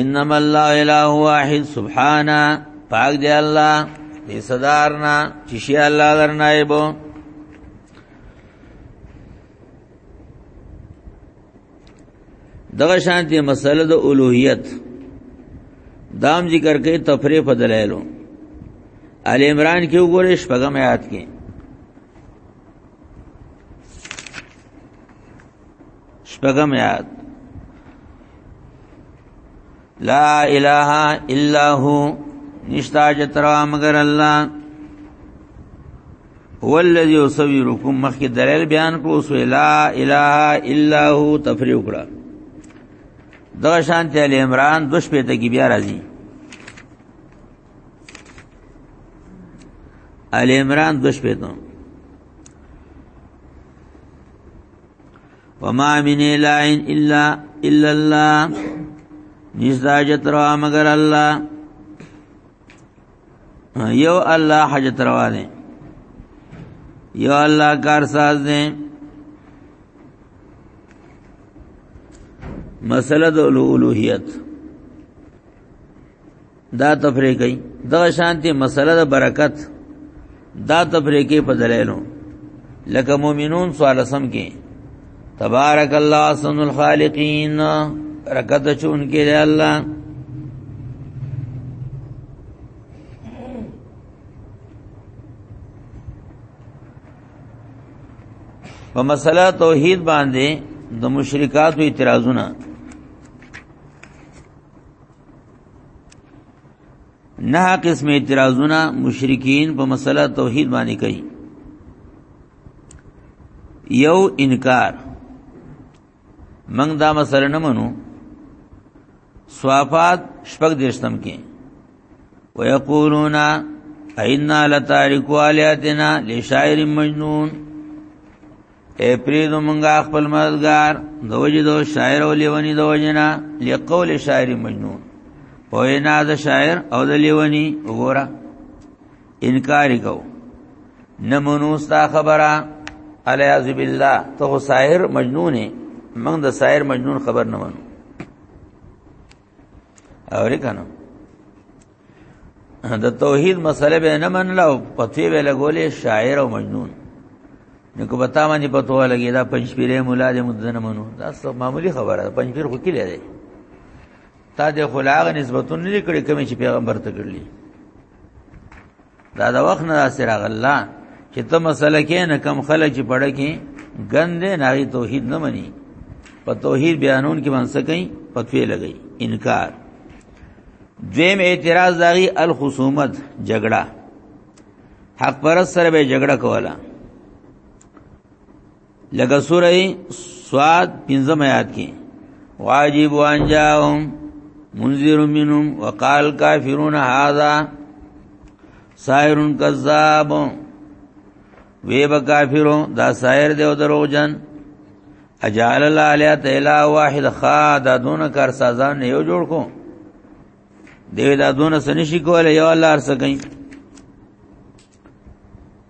انما الله اله واحد سبحانه پاک دی الله دې صدارنا چې شي الله درنایبو دغه شان دي مسله د اولوہیت دام ذکر کې تفریح په دلایلو ال عمران کې وګورئ شپږم آیات کې شپږم آیات لا اله الا هو نشتا جترا مگر الله هو الذي يصوركم مخکې دلیل بیان کړو سو لا اله الا هو تفریق کړه دا شان ته ال عمران دوش په دګي بیا راځي ال عمران دوش په دګي وما من اله الا الا الله نشتا جترا مگر الله یو الله حاجت روا دی یو الله کار ساز دی مسله د اولوہیت دا تفریق کوي دا شانتي مسله د برکت دا تفریقې په دلایلو لکه مؤمنون سوال سم کې تبارک الله احسن الخالقین رکعت چون کې دی الله په مسله توحید باندې د مشرکاتو اعتراضونه نه قسم اعتراضونه مشرکین په مسله توحید باندې کوي یو انکار منګ دا مسله نه منو صفات شپږ درشتم کې ويقولون ائنا لتاركو الهاتنا لشاعر مجنون اے پریدو منګه خپل مددگار د وجه دو شاعر او لیونی د وجنا لقول شاعر مجنون پوینا د شاعر او د لیونی وګوره انکار کو نمونوستا خبره الیاذ بالله ته شاعر مجنون موږ د شاعر مجنون خبر نه منو اورې کنه د توحید مسله به نه منله او پتوی به لګولې شاعر او مجنون نو کو بتا باندې پتو لګی دا پنځ پیرې مولا دې مدنه منو دا څه معمولی خبره ده پنځ پیر خو کې لري تا دې خلاغ نسبتونه لري کړې کوم چې پیغمبر ته کړلی دا د وخت نه سره غلا چې ته مسله کې نه کم خلک چې پړه کې ګندې نه توحید نه مني په توحید بیانون کې باندې کوي پتوی لګي انکار دویم اعتراض داغي الخصومت جګړه حق پر سره به جګړه کوله لکه سوره سواد پنځم آیات کې واجب انجاهم منذر منهم وقال کافرون هذا سائر کذاب وی به کافرو دا سائر دی او دروغجن اجعل الله علیه تعالی واحد خا دا دون کار سازان نه یو جوړ کو دی دا دون سنشي کول یو الله ارسه کوي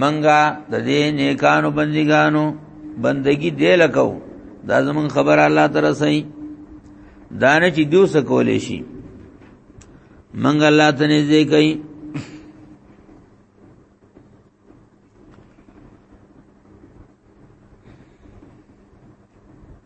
منګه د دې نیکانو بندګانو بندگی دی لکو دا زمون خبر الله تعالی سي دانه چې دیو سکولې شي منګه الله ته نږدې کوي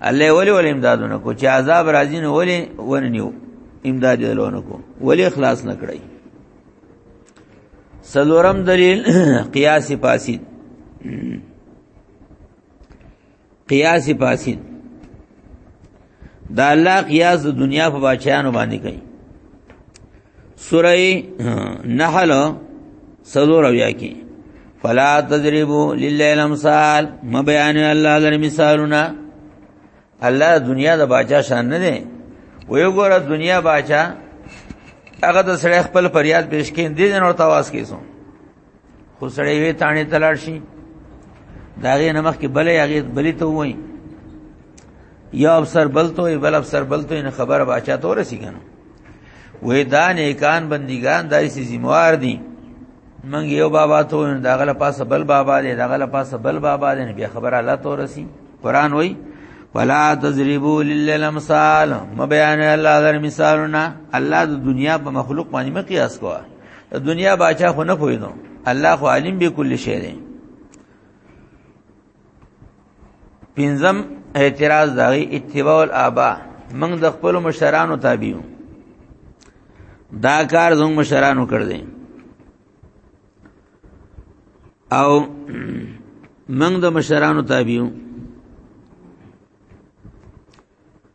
الله ولی ولی امدادونه کو چې عذاب راځي نو ولی وننیو امداد دلونه کو ولی خلاص نکړی سلورم دلیل قیاس فاسد قیاس فاسد دا الله قیاس د دنیا په بچیانو باندې کوي سوره نحل سلور اویا کی فلا تضربو لله الامثال ما بیان الله در مثالنا الله دنیا د باچا شان نه دی وی ګوره دنیا باچا هغه د سړی خپل فریاد پیش کین دي نور تواس کیسو خو سړی وی تانه تلار شي داغه نمخ کې بلې هغه بلې ته وای یا افسر بلته وي بل افسر بلته نه خبر باچا ته ورسی کنه وې دا نیکان بندګان دای سي ذمہوار دي منګ یو بابا ته نه داغله پاسه بل بابا دی داغله پاسه بل بابا دی بیا خبره الله ته ورسی قران وای ولا تضربوا لله الامثال مبيان الله در مثالنا الله د دنیا په مخلوق باندې مقیاس کوه دنیا باچا خو نه پوینو الله خو عالم به کل شی دی پنځم اعتراض دغه اتباع الابا موږ د خپل مشرانو تابعو دا کار زموږ مشرانو کړ دي او موږ د مشرانو تابعو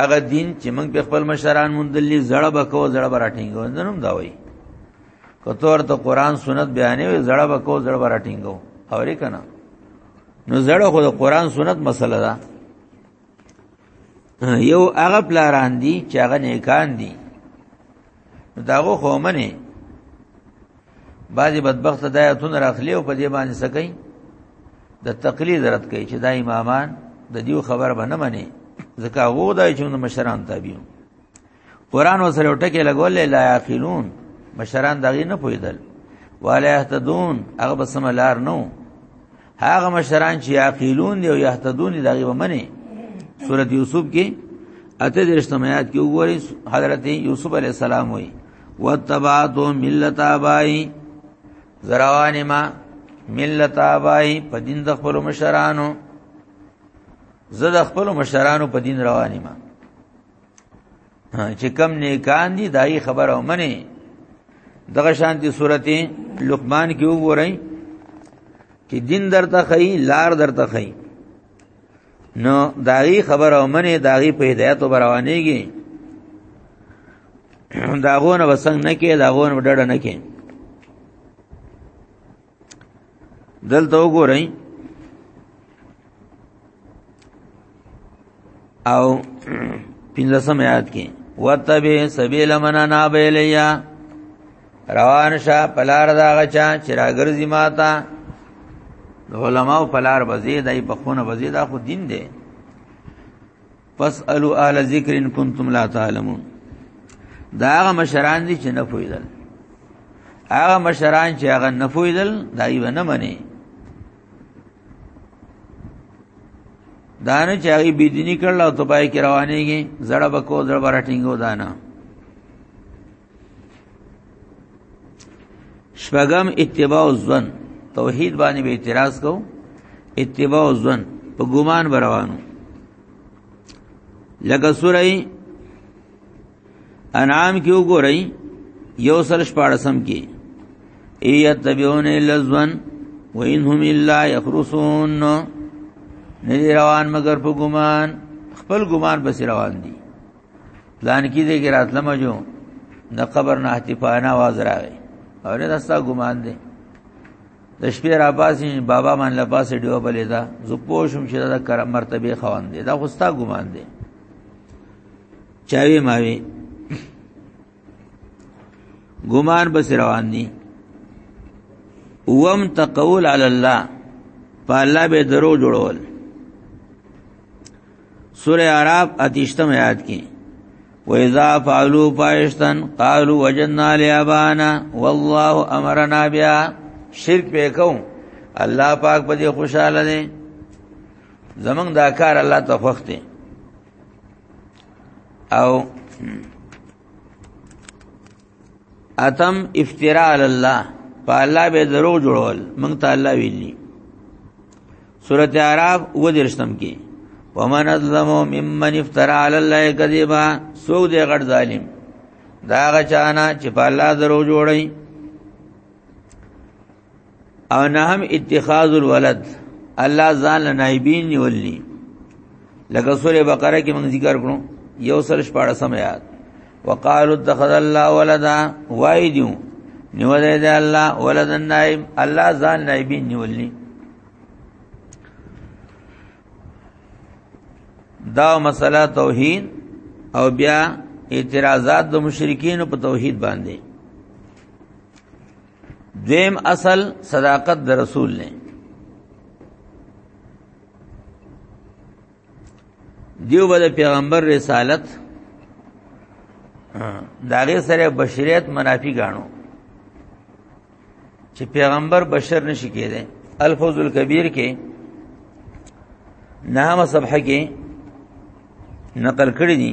هغه دین چې موږ په خپل مشران مندلې زړه بکو زړه براټینګو ننوم دا وای کتور ته قران سنت بیانې وي زړه بکو زړه براټینګو اورې کنه نو زړه خو د قران سنت مسله ده یو هغه پلاران دي چې هغه نیکان دي داغه خو منه بعضی بدبخت دا آیتونه راخلی او په دې باندې څه کوي د تقلید رد کوي چې دا امامان د دیو خبر به نه مني ځکه هغه دا چې موږ مشران تابعو قران وسره ټکه لګول لا یاقلون مشران دغه نه پویدل ولا یهتدون هغه به سم لار نو هغه مشران چې عاقلون دی او يهتدون دی دغه ومني سورۃ یوسف کې اته درشتمیات کې وګورئ حضرت یوسف علی السلام وایي وتبعتو ملت ابای زروان ما ملت ابای په دین د خپل مشرانو زه د خپل مشرانو په دین روان ما چې کم نیکان دي دای خبره ومني دغه شانتي سورته لقمان کې وګورئ چې دین درته خي لار درته خي نو دای خبره ومني دای په هدایت وبروانېږي داغونه وسنګ نه کې داغونه ډډه نه کې دلته وګورئ او پنځم آیات کې وتبه سبیل من انا بیلیا روان شه پلار دا غچا چې راګرځي ماتا علماء پلار بزید ای په خونه بزید خو دین دی فاسالو اهل ذکر ان کنتم لا تعلمون دا هغه مشران دي چې نه پویدل هغه مشران چې هغه نه پویدل دای و نه مني دانه چې هغه بيدینی کړل او تبای کې روانېږي زړه بکو زړه برټینګو دانه شپږم اتباع الظن توحید باندې به اعتراض کو اتباع الظن په ګمان بروانو لکه سورې انعام کې وګورئ یو سل شپارسم کې ایتبعون الا الظن وانهم الا يخرصون نه روان مگر په ګمان خپل ګمان بس روان دي پلان کې دې کې راتلم جو نه قبر نه هتیفانه आवाज راغی او نه دستا ګمان دی د شپې را پاسې بابا مان لا پاسې دیو بلې دا زه پوښم چې دا کرم مرتبه خوان دی دا خوستا ګمان دی چاوي ماوي ګمان بس روان دي وم تقول علی الله په الله به درو جوړول سوره اعراف اتیشتم آیات کې وَإِذَا فَعَلُوا فَاحِشَةً قَالُوا وَجَدْنَا لِآبَانَا وَاللَّهُ أَمَرَنَا بِهَا شرک به کوم الله پاک په دې خوشاله دي زمنګ دا کار الله ته خوښ دي او اتم افتراء علی الله په الله به دروغ جوړول مونږ ته الله ویلی سورۃ اعراف و درشتم کې ومن ظلم ممن افترى على الله كذبا سو دې غړ ظالم دا غچانا چې په الله درو جوړي او نه هم اتخاذ الولد الله ځان له نائبین نیولنی لکه سوره بقره کې موږ ذکر کړو یو سر شپاړه سم یاد وقالوا اتخذ الله ولدا وای دیو نیو دې الله ولد نائب الله ځان نائبین نیولنی دا مسله توحید او بیا اعتراضات د مشرکین په توحید باندې دیم اصل صداقت د رسول نه دیو بل پیغمبر رسالت داغه سره بشریت منافی غاڼو چې پیغمبر بشر نشي کېده الفوز الکبیر کې نامه صفحه کې نقل کړی دي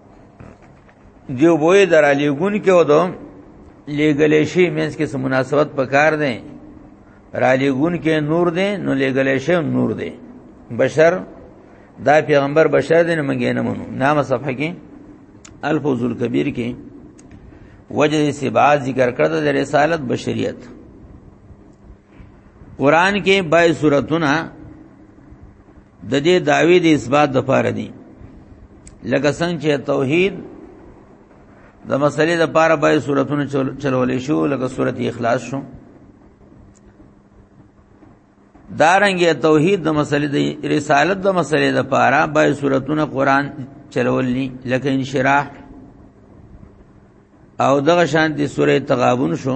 دیو بوې در علی ګون کې ودو لګلې شي مینس کې سم مناسبت پکار دی را لګون کې نور دی نو لګلې شي نور دی بشر دا پیغمبر بشر دی نه مونږ نه مونږ نامه صفحه کې الفوز الکبیر کې وجه سے بعض ذکر کړه د رسالت بشریت قران کې بای سورتونه د دې داوی د اثبات د پاره دی لکه څنګه چې توحید د مسلې د پاره به صورتونه چلولې شو لکه صورت اخلاص شو دارنګ توحید د مسلې د رسالت د مسلې د پاره به صورتونه قران چلولې لکه انشراح او دغه شان دي سوره تغابن شو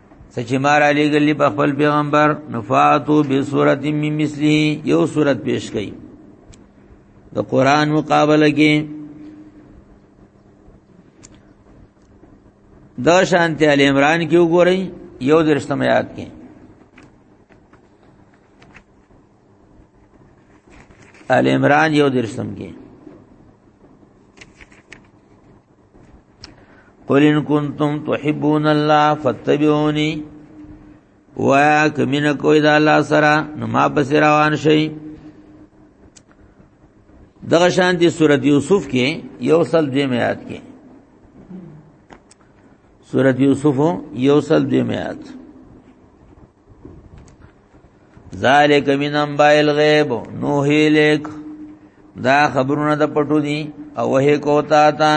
سچې مار علی ګلی په خپل پیغمبر نفاتو به صورت می مثلی یو صورت پیش کړي د قران مقابله کې د شانتی علی عمران کې وګورئ یو درشتم یاد کې علی عمران یو درشتم کې قل ان کنتم تحبون الله فاتبعوني وایا کمینه کوی دا الله سره نو ما پس روان شي دغه شان دي سورۃ یوسف کې یو سل دې میات کې سورۃ یوسف یو سل دې میات ذالک من انباء الغیب نوح الیک دا خبرونه د پټو دي او وه کوتا تا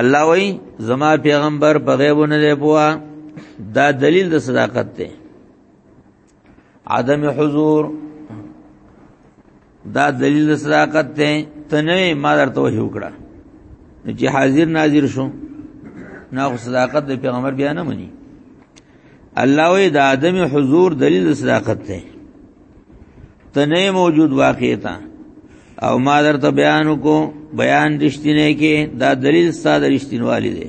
الله وی زما پیغمبر په غیبونه دی پوا دا دلیل د صداقت دی عدم حضور دا دلیل صداقت ته تنه ما درته وحی وکړه چې حاضر ناظر شو نه صداقت د پیغمبر بیا نه مني الله وی د عدم حضور دلیل صداقت ته تنه موجود واقع تا او ما درته بیان کو بیان رښتینه کې دا دلیل ساده رښتینوالی دی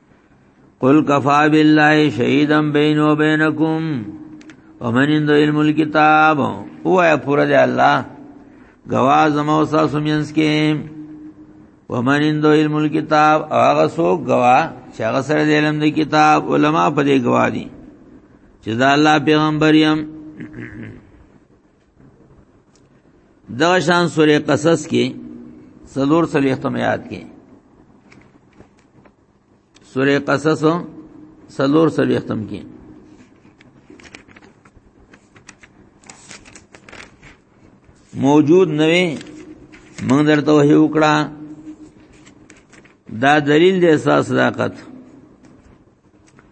قل کفا بالله شهیدا بین و بینکم ومن عند علم الكتاب هو یا پر دی الله گواه زمو تاسو مینس کې ومن عند علم الكتاب هغه سو گواه چې هغه سره د علم د کتاب علما په دې گواه دي چې دا الله پیغمبر يم دا شان سورې قصص کې سلور سلې ختم یاد کې سورې قصص سلور سلې ختم کې موجود نوې موږ درته وحی وکړه دا دلیل د احساس صداقت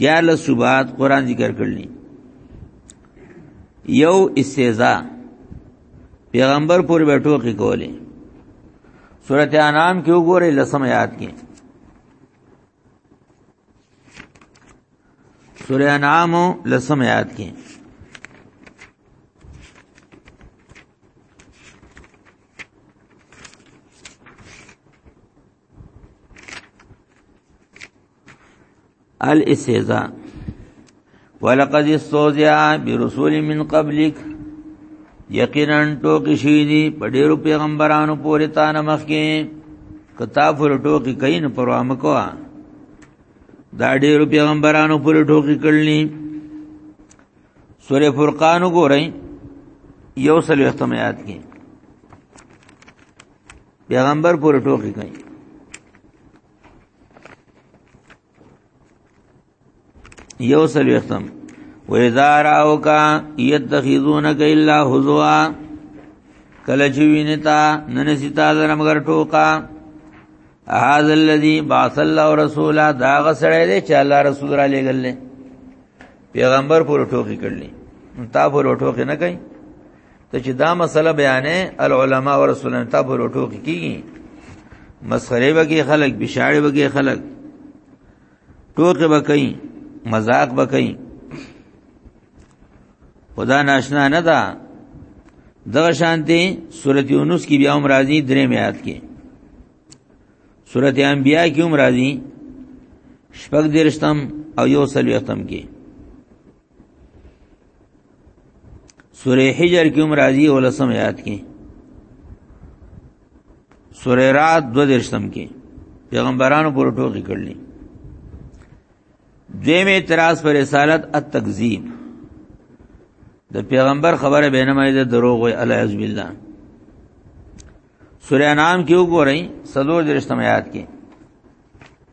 دیاله صبات قران ذکر کړلی یو استهزاء پیغمبر پورې بیٹو کې کولې سورته انعام کې وګورئ لسم یاد کې سورہ انعام لسم آیات کې الاستهزاء ولقد استهزئ برسول من قبلک یقینا ټوکی شي دي په ډیرو پیغمبرانو پورې تا نه مخکې کتاب ور ټوکی کین پروا مکوا دا ډیرو پیغمبرانو پورې ټوکی کړلني سورې فرقان وګورئ یو سل وختم یاد کړئ پیغمبر پورې ټوکی کوي یو سل وختم و اذا راوک یتخذونک الا هزوا کله چې وینتا نن ستا در مگر ټوکا هاذ الذی باث الله رسولا دا غسړې دې چې الله رسول را لېګل پیغمبر پورې ټوکی کړلې تا پورې ټوکی نه کوي ته چې دا مسله بیانې العلماء ورسولن ته په لوټو کې کیږي مسخره وکي خلک بشاړي وکي خلک ټوکې وکي مذاق وکي خدا ناشنا نه ده دغه شانتي سورته یونس کې بیا هم راځي درې میات کې سورته انبیاء کې هم راځي شپږ درشتم او یو سلوختم کې سوره حجر کې هم راځي ولسم یاد کې سوره رات دو درشتم کې پیغمبرانو پر ټوکی کړلې دویم اعتراض پر رسالت التکذیب د پیغمبر خبره بینمه ده دروغ وی الیاذ بالله سوره انعام کې وګورئ سلور درشتم آیات کې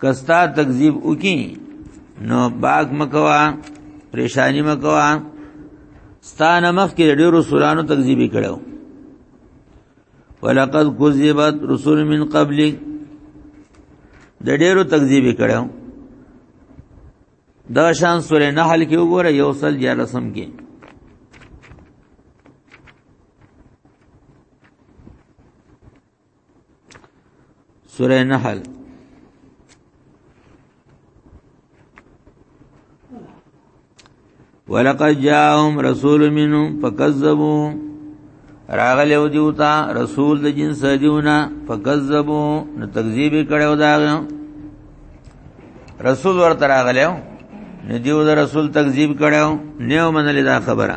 کستا تکذیب وکي نو باغ مکوا پریشانی مکوا ستانه مخ کې ډېر رسولانو تکذیب کړو ولقد کذبت رسول من قبل د ډېرو تکذیب کړو دا شان سورې نحل کې وګوره یو سل یا رسم کې سوره نحل ولقد جاءهم رسول منهم فكذبوا راغله دیوتا رسول د جنس دیونه فكذبوا نو تکذیب کړو دا رسول ورته راغله نو دیو د رسول تکذیب کړو نیو منل دا خبره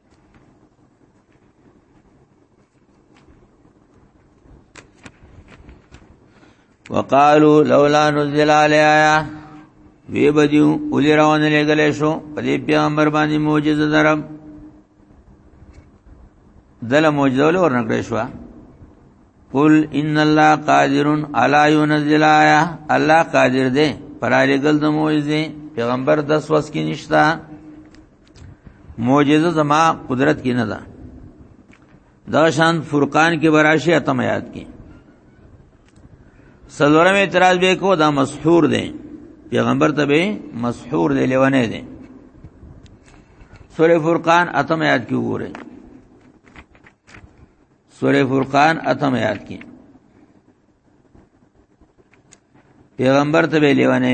وقالو لولا نزل علی آیا وی بدیو اولی روان لګلې شو په دې پیغمبر باندې معجزه درم دله معجزه ول ورنکړې شو قل ان الله قادر علی ينزل آیا الله قادر دی پر لګل د معجزه پیغمبر د سوس کې نشتا معجزه زما قدرت کې نه ده دا شان فرقان کې براشي اتم یاد کې سلورم اعتراض به کو دا مسحور دی پیغمبر ته به مسحور دی لیونه دی سورہ فرقان اتم یاد کې وګوره سورہ فرقان اتم یاد کې پیغمبر ته به لیونه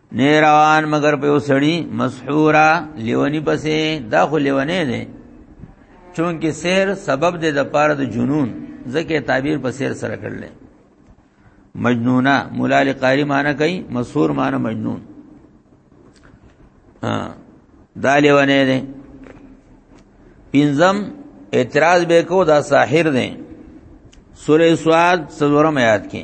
نه روان مگر په وسړی مسحورا لیونی پسې دا خو لیونی دی چونکه سیر سبب دی د پاره د جنون ځکه تعبیر په سیر سره کړل مجنونا مولا لقاری معنی کوي مسحور معنی مجنون ها دا لیونی دی پینزم اعتراض به کو دا ساحر دی سورہ سواد سلورم آیات کې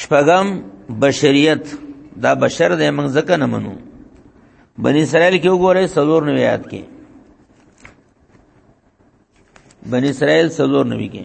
شپږم بشریت دا بشر دی موږ ځکه نه منو بنی اسرائیل کې وګورئ څلور نو یاد کې بنی اسرائیل څلور نو کې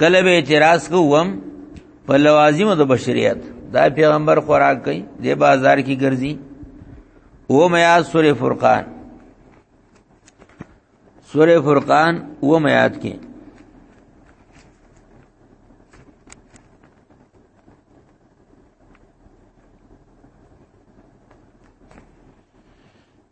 کله به اعتراض کوم په لوازم د بشریت دا پیغمبر خوراک کوي د بازار کې ګرځي او میا سورې فرقان سورې فرقان و میات کې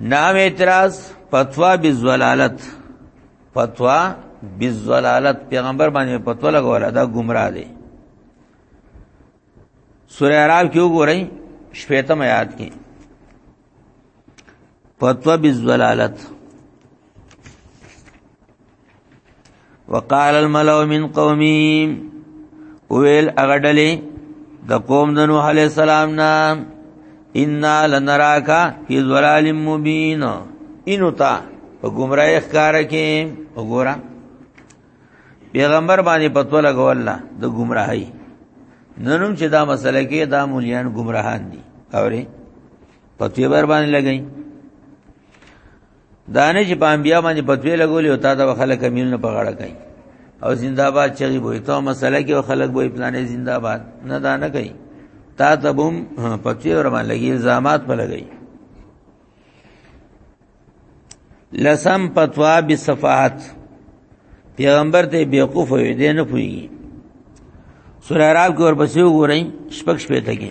نام اعتراض فتوا بالزلالت فتوا بالزلالت پیغمبر باندې فتوا لګوله دا گمراه دی سورہ اعراف کې وګورئ شپږم آیات کې فتوا بالزلالت وقال الملو من قومي ویل اغډلې د قوم د نوح عليه السلام نه ان لنراک فی ظلال مبین انو تا په گمراهی ښکار کې وګوره پیغمبر باندې پتو لګو الله د گمراهی ننوم چې دا مسله کې دا مولیان گمراهان دي اوري پتو بر باندې لګی دانه چې په انبیا باندې پتوې لګولې او تا دا خلک میل نه پغړه کوي او زنده‌باد چغي وي ته مسله کې خلک وي پلانې زنده‌باد نه دا نه کوي تا ته بم پتوې ور باندې لګي الزامات په لګي لسم پتوا بصفات پیغمبر ته بیوقوف وي دې نه پوي سورہ عرب کې ورپسې وګورئ شپږ شپې ته کې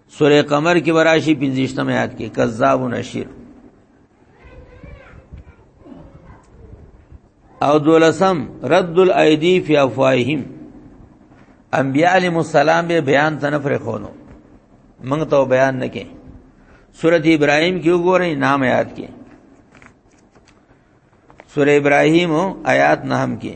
سوره قمر کې براشي 25 آیات کې کذاب نشیر او دولسم رد الایدی فی افواههم انبیاء علیهم السلام به بیان تنفر خونو موږ ته بیان نکې سورۃ ابراهیم کې وګورئ نام یاد کې سورۃ ابراهیم آیات نام کې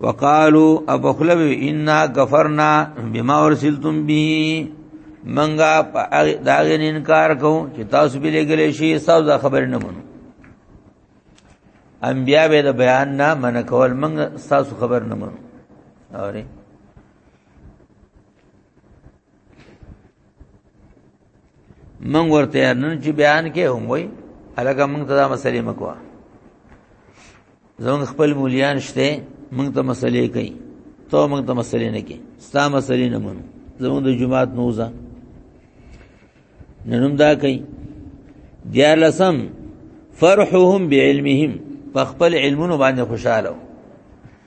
وقالو ابخلو ان غفرنا بما ورسلتم به منګه داغه انکار کو چې تاسو به لګلې شي ساز خبر نه مونږ انبیا به د بیان نه من کول مونږ تاسو خبر نه مونږ اوري من ورته نن چې بیان کې هم وای الګه موږ ته دا مسلې مکو زمون خپل مولیان شته موږ ته مسلې کوي ته موږ ته مسلې نه کوي ستا مسلې نه مونږ زمون د جمعات نوزه ننم دا کوي بیا لسم فرحهم بعلمهم په خپل علمونو باندې خوشاله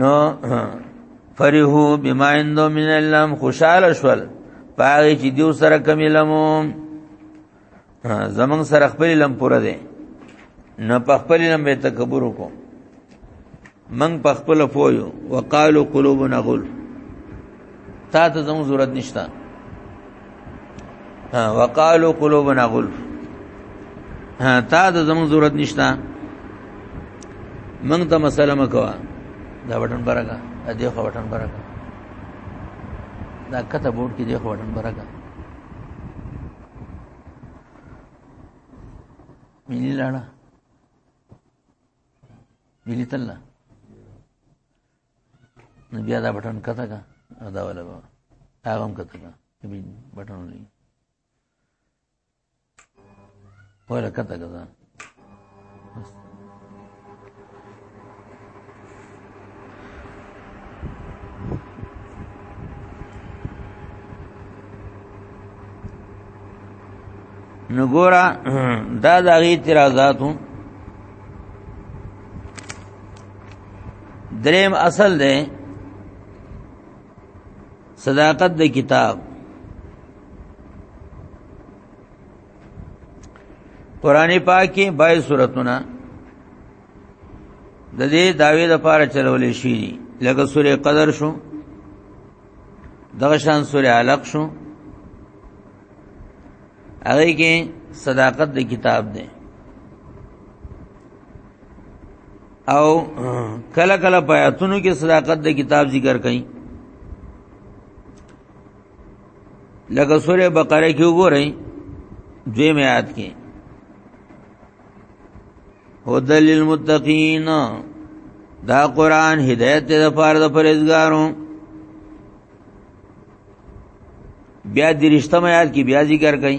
نو فرحو بما اندو من اللهم خوشاله شول پاره چې دیو سره کمی لمو زمنګ سره خپل لم پوره دي نه په خپل لم به تکبر وکړو من په خپل پویو وقالو قلوبنا غل تا ته زموږ ضرورت نشته ها وقالو قلوبنا غلف ها تا ته زموږ ضرورت نشته موږ ته مسله مکوا دا بٹن برګه ا دې خو بٹن برګه دا کته بورډ کې دې خو بٹن برګه مینی لاړه مینی تلله بیا دا بټن کته کا دا ولا به هغه هم کته کا بي بټن لې ولا کته کا دا نو ګورا دا دغه اعتراضات هم دریم اصل ده صداقت د کتاب قران پاک کې بای سورتونه د دې داوی د پاره چلول شي لکه سوره قدر شو دغه شان سوره علق شو هغه کې صداقت د کتاب ده او کله کله پیاتونو کې صداقت د کتاب ذکر کړي لکه سوره بقره کې وګورئ دوی میات کې هدل للمتقین دا قران هدایت ته لپاره د پرهیزګارو بیا درشتم آیات کې بیا ذکر کړي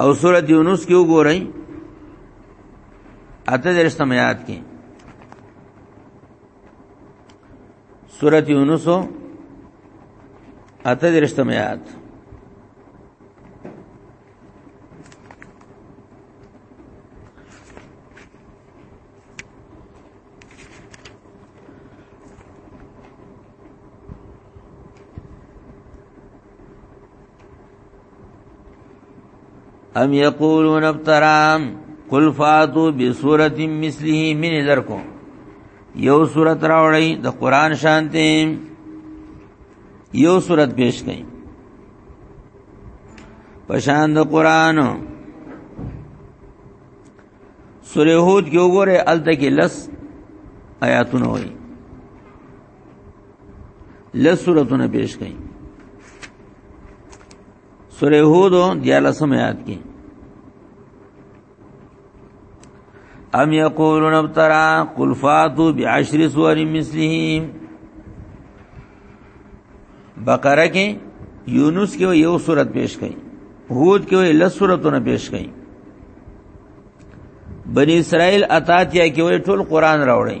او سورۃ یونس کې وګورئ اته درشتم یاد کې سورۃ یونس اته درشتم یاد ام یقولون ابترام قل فاتو بسورت مثله من ذرکو یو سورت راوړی د قران شانته یو سورت پیش کړي پشان د قران سورہ ہود کې وګوره الته کې لس آیاتونه وایي لس سورتونه پیش کړي سوره هود یا لسم یاد کړي ام یقولون ابترا قل فاتو بعشر سور مثله بقره کې یونس کې یو سورت پیش کړي هود کې لس سورتونه پیش کړي بنی اسرائیل اتاتیا کې وې ټول قران راوړی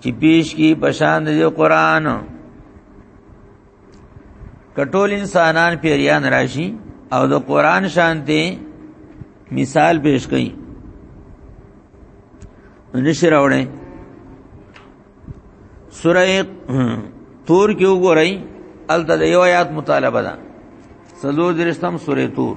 چې پیش کی پشان د قران کټول انسانان پیریان راشي او د قران شانته مثال پیش کړي نشي راوړې سوره تور کې وګورئ الته د یو آیات مطالبه ده سلو درشتم سوره تور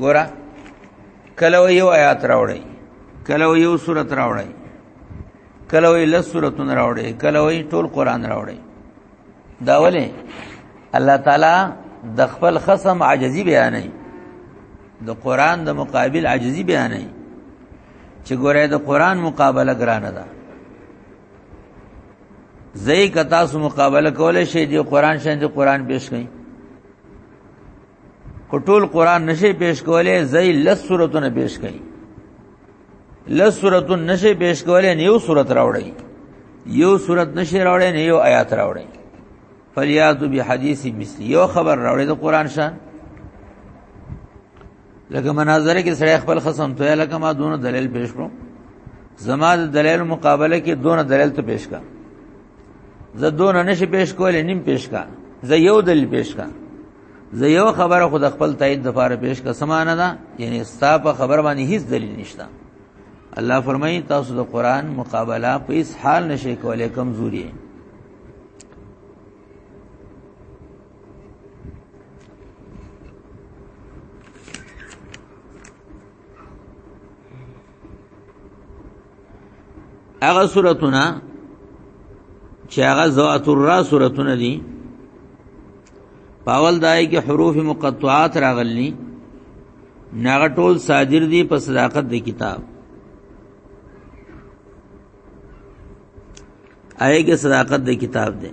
ګورا کله یو آیات راوړی کله یو سورت راوړی کله یو لس سورتون راوړی کله یو ټول قران راوړی دا ولې الله تعالی د خپل خصم عاجزی بیانې د قران د مقابل عاجزی بیانې چې ګوره د قران مقابله ګرانه ده زئی کتا سو مقابله کول شي دی قران شین دی قران پیش کړي خو ټول قران نشي پیش کولای زئی لس سورتونه پیش کړي لس سورتونه نشي پیش کولای نیو سورت راوړي یو سورت نشي راوړي نیو آیات راوړي فلیات بحدیث مثل یو خبر راوړي د قران شان لکه مناظره کې سړی خپل خصم ته لکه ما دونه دلیل پیش کړو زما د دلیل مقابله کې دونه دلیل ته پیش کا زه دونه نشي پیش کولای نیم پیش کا زه یو دلیل پیش کا زه یو خبره خود خپل تایید د فار پیش کا سمانه ده یعنی ستا په خبر باندې هیڅ دلیل نشته الله فرمایي تاسو د قران مقابله په هیڅ حال نشي کولای کمزوري هغه سورتونه چې هغه ذوات الرا سورتونه دي پاول دای کې حروف مقطعات راغلي ناغه ټول صادر دي په صداقت د کتاب آئے کې صداقت د کتاب دی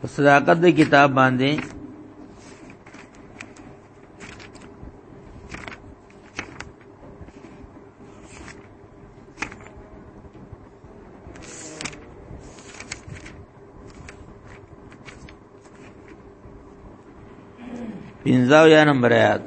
په صداقت د کتاب باندې پنځاو یا نمبر آیات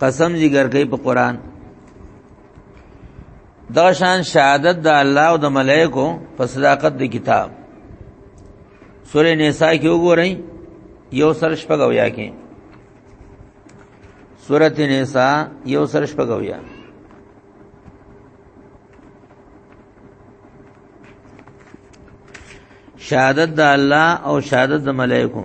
قسم ذکر کوي په قران دا شان شهادت د الله او د ملائکو په صداقت د کتاب سورې نساء کې وګورئ یو سر شپږو یا کې سورته نساء یو سر شپږو یا شهادت د الله او شهادت د ملائکو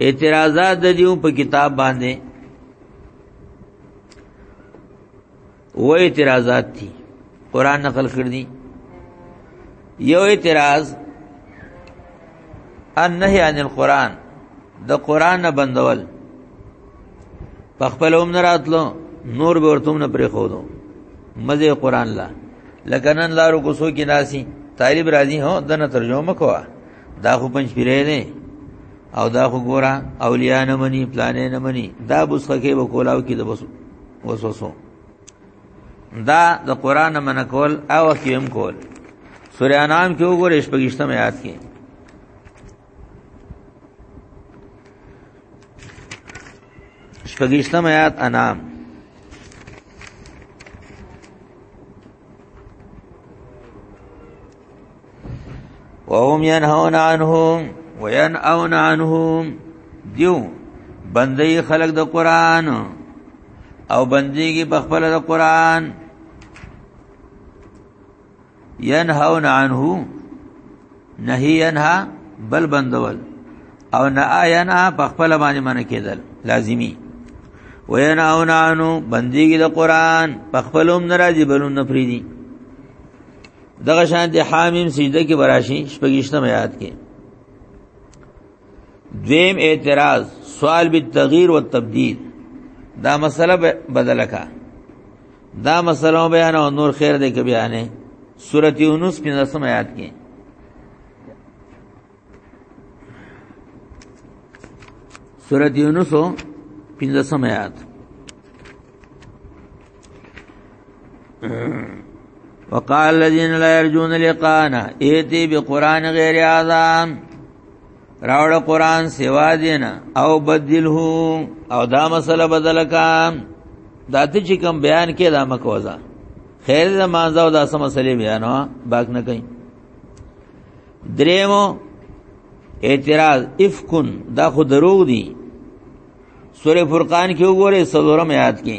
اعتراضات د دیو په کتاب باندې و اعتراضات دي قران نقل کړ دي یو اعتراض النهی عن القران د قران نه بندول په خپل هم نه راتلو نور به ورته نه پرې خو دو مزه قران لا لکنن لارو کو سو کې ناسي طالب راضي هو دنه ترجمه کوه دا خو پنځ پیرې نه او دا خو ګورا اولیاء نه مني پلانې نه مني دا بوسخه کې وکولاو کې د بس وسوسو دا د قران من کول او کیم کول سورہ انعام کې وګورئ شپږشتم آیات کې شپږشتم آیات انعام وهم ينهون عنهم وينأون عنهم دیو بندي خلق د قران او بنديږي په خپل د قران ينهون عنه نهي ينها بل بندول او نه آینا په خپل باندې من کېدل لازمی ویناون عنو بنديږي د قران په خپلوم ناراضي بلوم نه پریدي دغه شان د حامیم سجده کې براشي شپږشتم آیات کې دویم اعتراض سوال به تغییر او تبديل دا مسله بدل کا دا مسله بیان او نور خیر دې کې بیانې سورته یونس 15 آیات کې سورۃ یونس 15 آیات وقال الذين لا يرجون لقانا ائتي بقران غير هذا راوړ قران سوا دینا او بدله او دا مسله بدل کا دا ته چې کوم بیان کې دا مکوځه خیر زمانځه او دا سم مسلې بیانو باک نه کین دریمو اعتراض افکن دا خو دروغ دي سوره فرقان کې وګوره سلورم آیات کې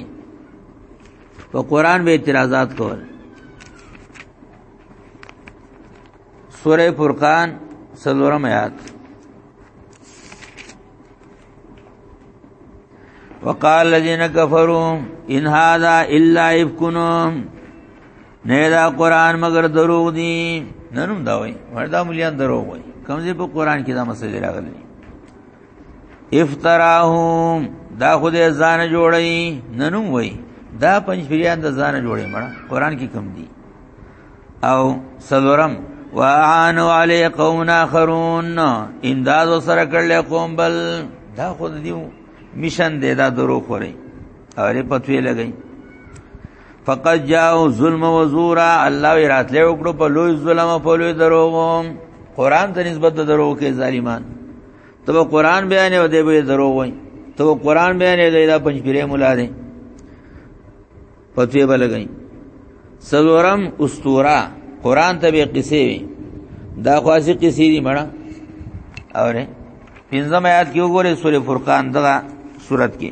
په قران به اعتراضات کول سوره فرقان سلورم آیات وقال الذين كفروا ان هذا الا افكنهم نه دا قران مگر دروغ دي ننم دا وای وردا مليان دروغ وای کمزې په قران کې دا مسله راغلي افتراهم دا خدای ځان جوړی ننم وای دا پنځ پیران د ځان جوړی مړه قران کې کم دي او سلورم واعانوا علی قوم اخرون امداد سره کړل قوم بل دا خود دیو مشن دی دا درو خوري او لري پتوی لګی فقط جاءو ظلم و زورا الله وی راتله وکړو په لوی ظلم او په لوی دروغ قران ته نسبت د دروغ کې ظالمان ته قران بیان او دی به دروغ وای ته قران بیان دی دا پنځ پیره مولا دی پتوی به لګی سلورم استورا قران ته به قصې وی دا خاصه قصې دی مړه اوره پنځم آیات کې وګوره سورې فرقان دغه صورت کې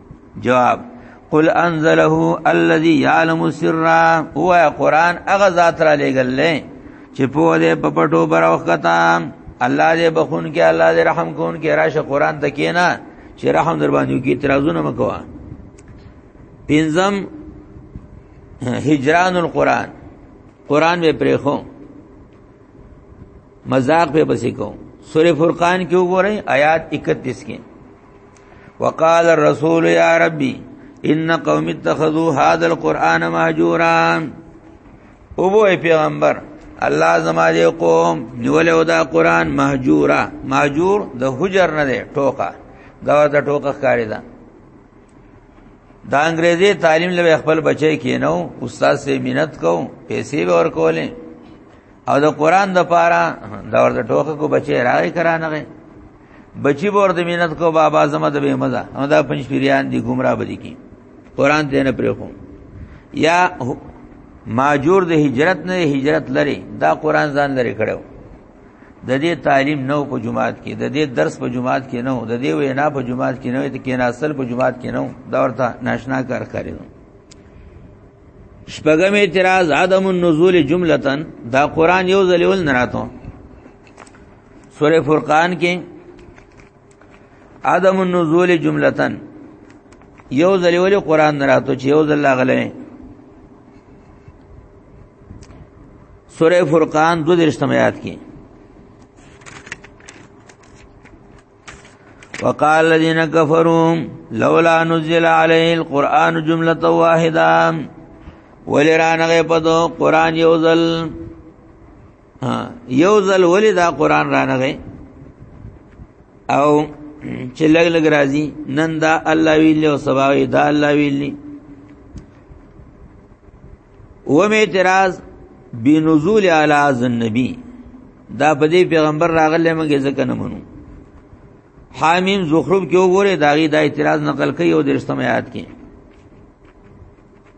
جواب قل انزله الذي يعلم السر هو قران اغه ذات را لګل چې په دې په پټو بروختا الله دې بخون کې الله دې رحم کون کې راشه قران ته کینا چې رحم در باندې کې اعتراضونه مکوا پنځم هجران القران قران به پرې خو مذاق به بسې کو سورې فرقان کې وګورئ آیات 31 کې وقال الرسول يا ربي ان قوم اتخذوا هذا القران مهجورا او بو پیغمبر الله زما دې قوم نیول او دا قران مهجورا مهجور د حجر نه دی ټوکا دا ورته ټوکا ښکاری ده دا انګريزي تعلیم لوي خپل بچي کینو استاد سي مينت کو پیسې به ور کولې او د قران د پاره دا ورته ټوکا کو بچي راغی کرانه بچی بور د مینت کو بابا زما د به مزه هم دا پنځ پیریان دی گمراه بدی کی قران دې نه پرې خو یا ماجور د هجرت نه هجرت لري دا قران ځان لري کړو د دې تعلیم نو په جماعت کې د دې درس په جماعت کې نو د دې وینا په جماعت کې نو ته کې ناسل په جماعت کې نو دا ورته ناشنا کار کوي شپږم اعتراض عدم النزول جملتن دا قران یو ځلیول نه راتو سوره فرقان کې عدم النزول جملتن یو ځلې ولې قران نه راتو چې یو ځل غلې سوره فرقان 22 آیات کې وقال الذين كفروا لولا نزل عليه القران جمله واحده ولرانغه پدو قران یو ځل یو ځل ولې دا قران رانغې او چې لګ لګ راځي نن دا الله ویلی او سبا وی دا الله ویلی و مې اعتراض بنزول علی النبی دا په دې پیغمبر راغله موږ ځکه نه منو حامیم زخرف کې وګوره داغي دا اعتراض نقل کوي او درستم آیات کې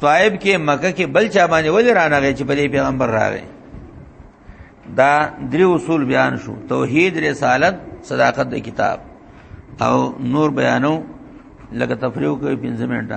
طائب کې مکه کې بل چا باندې ولې رانغې چې په دې پیغمبر راغې دا درې اصول بیان شو توحید رسالت صداقت د کتاب او نور بیانو لکه تفریو کوي 15 منټه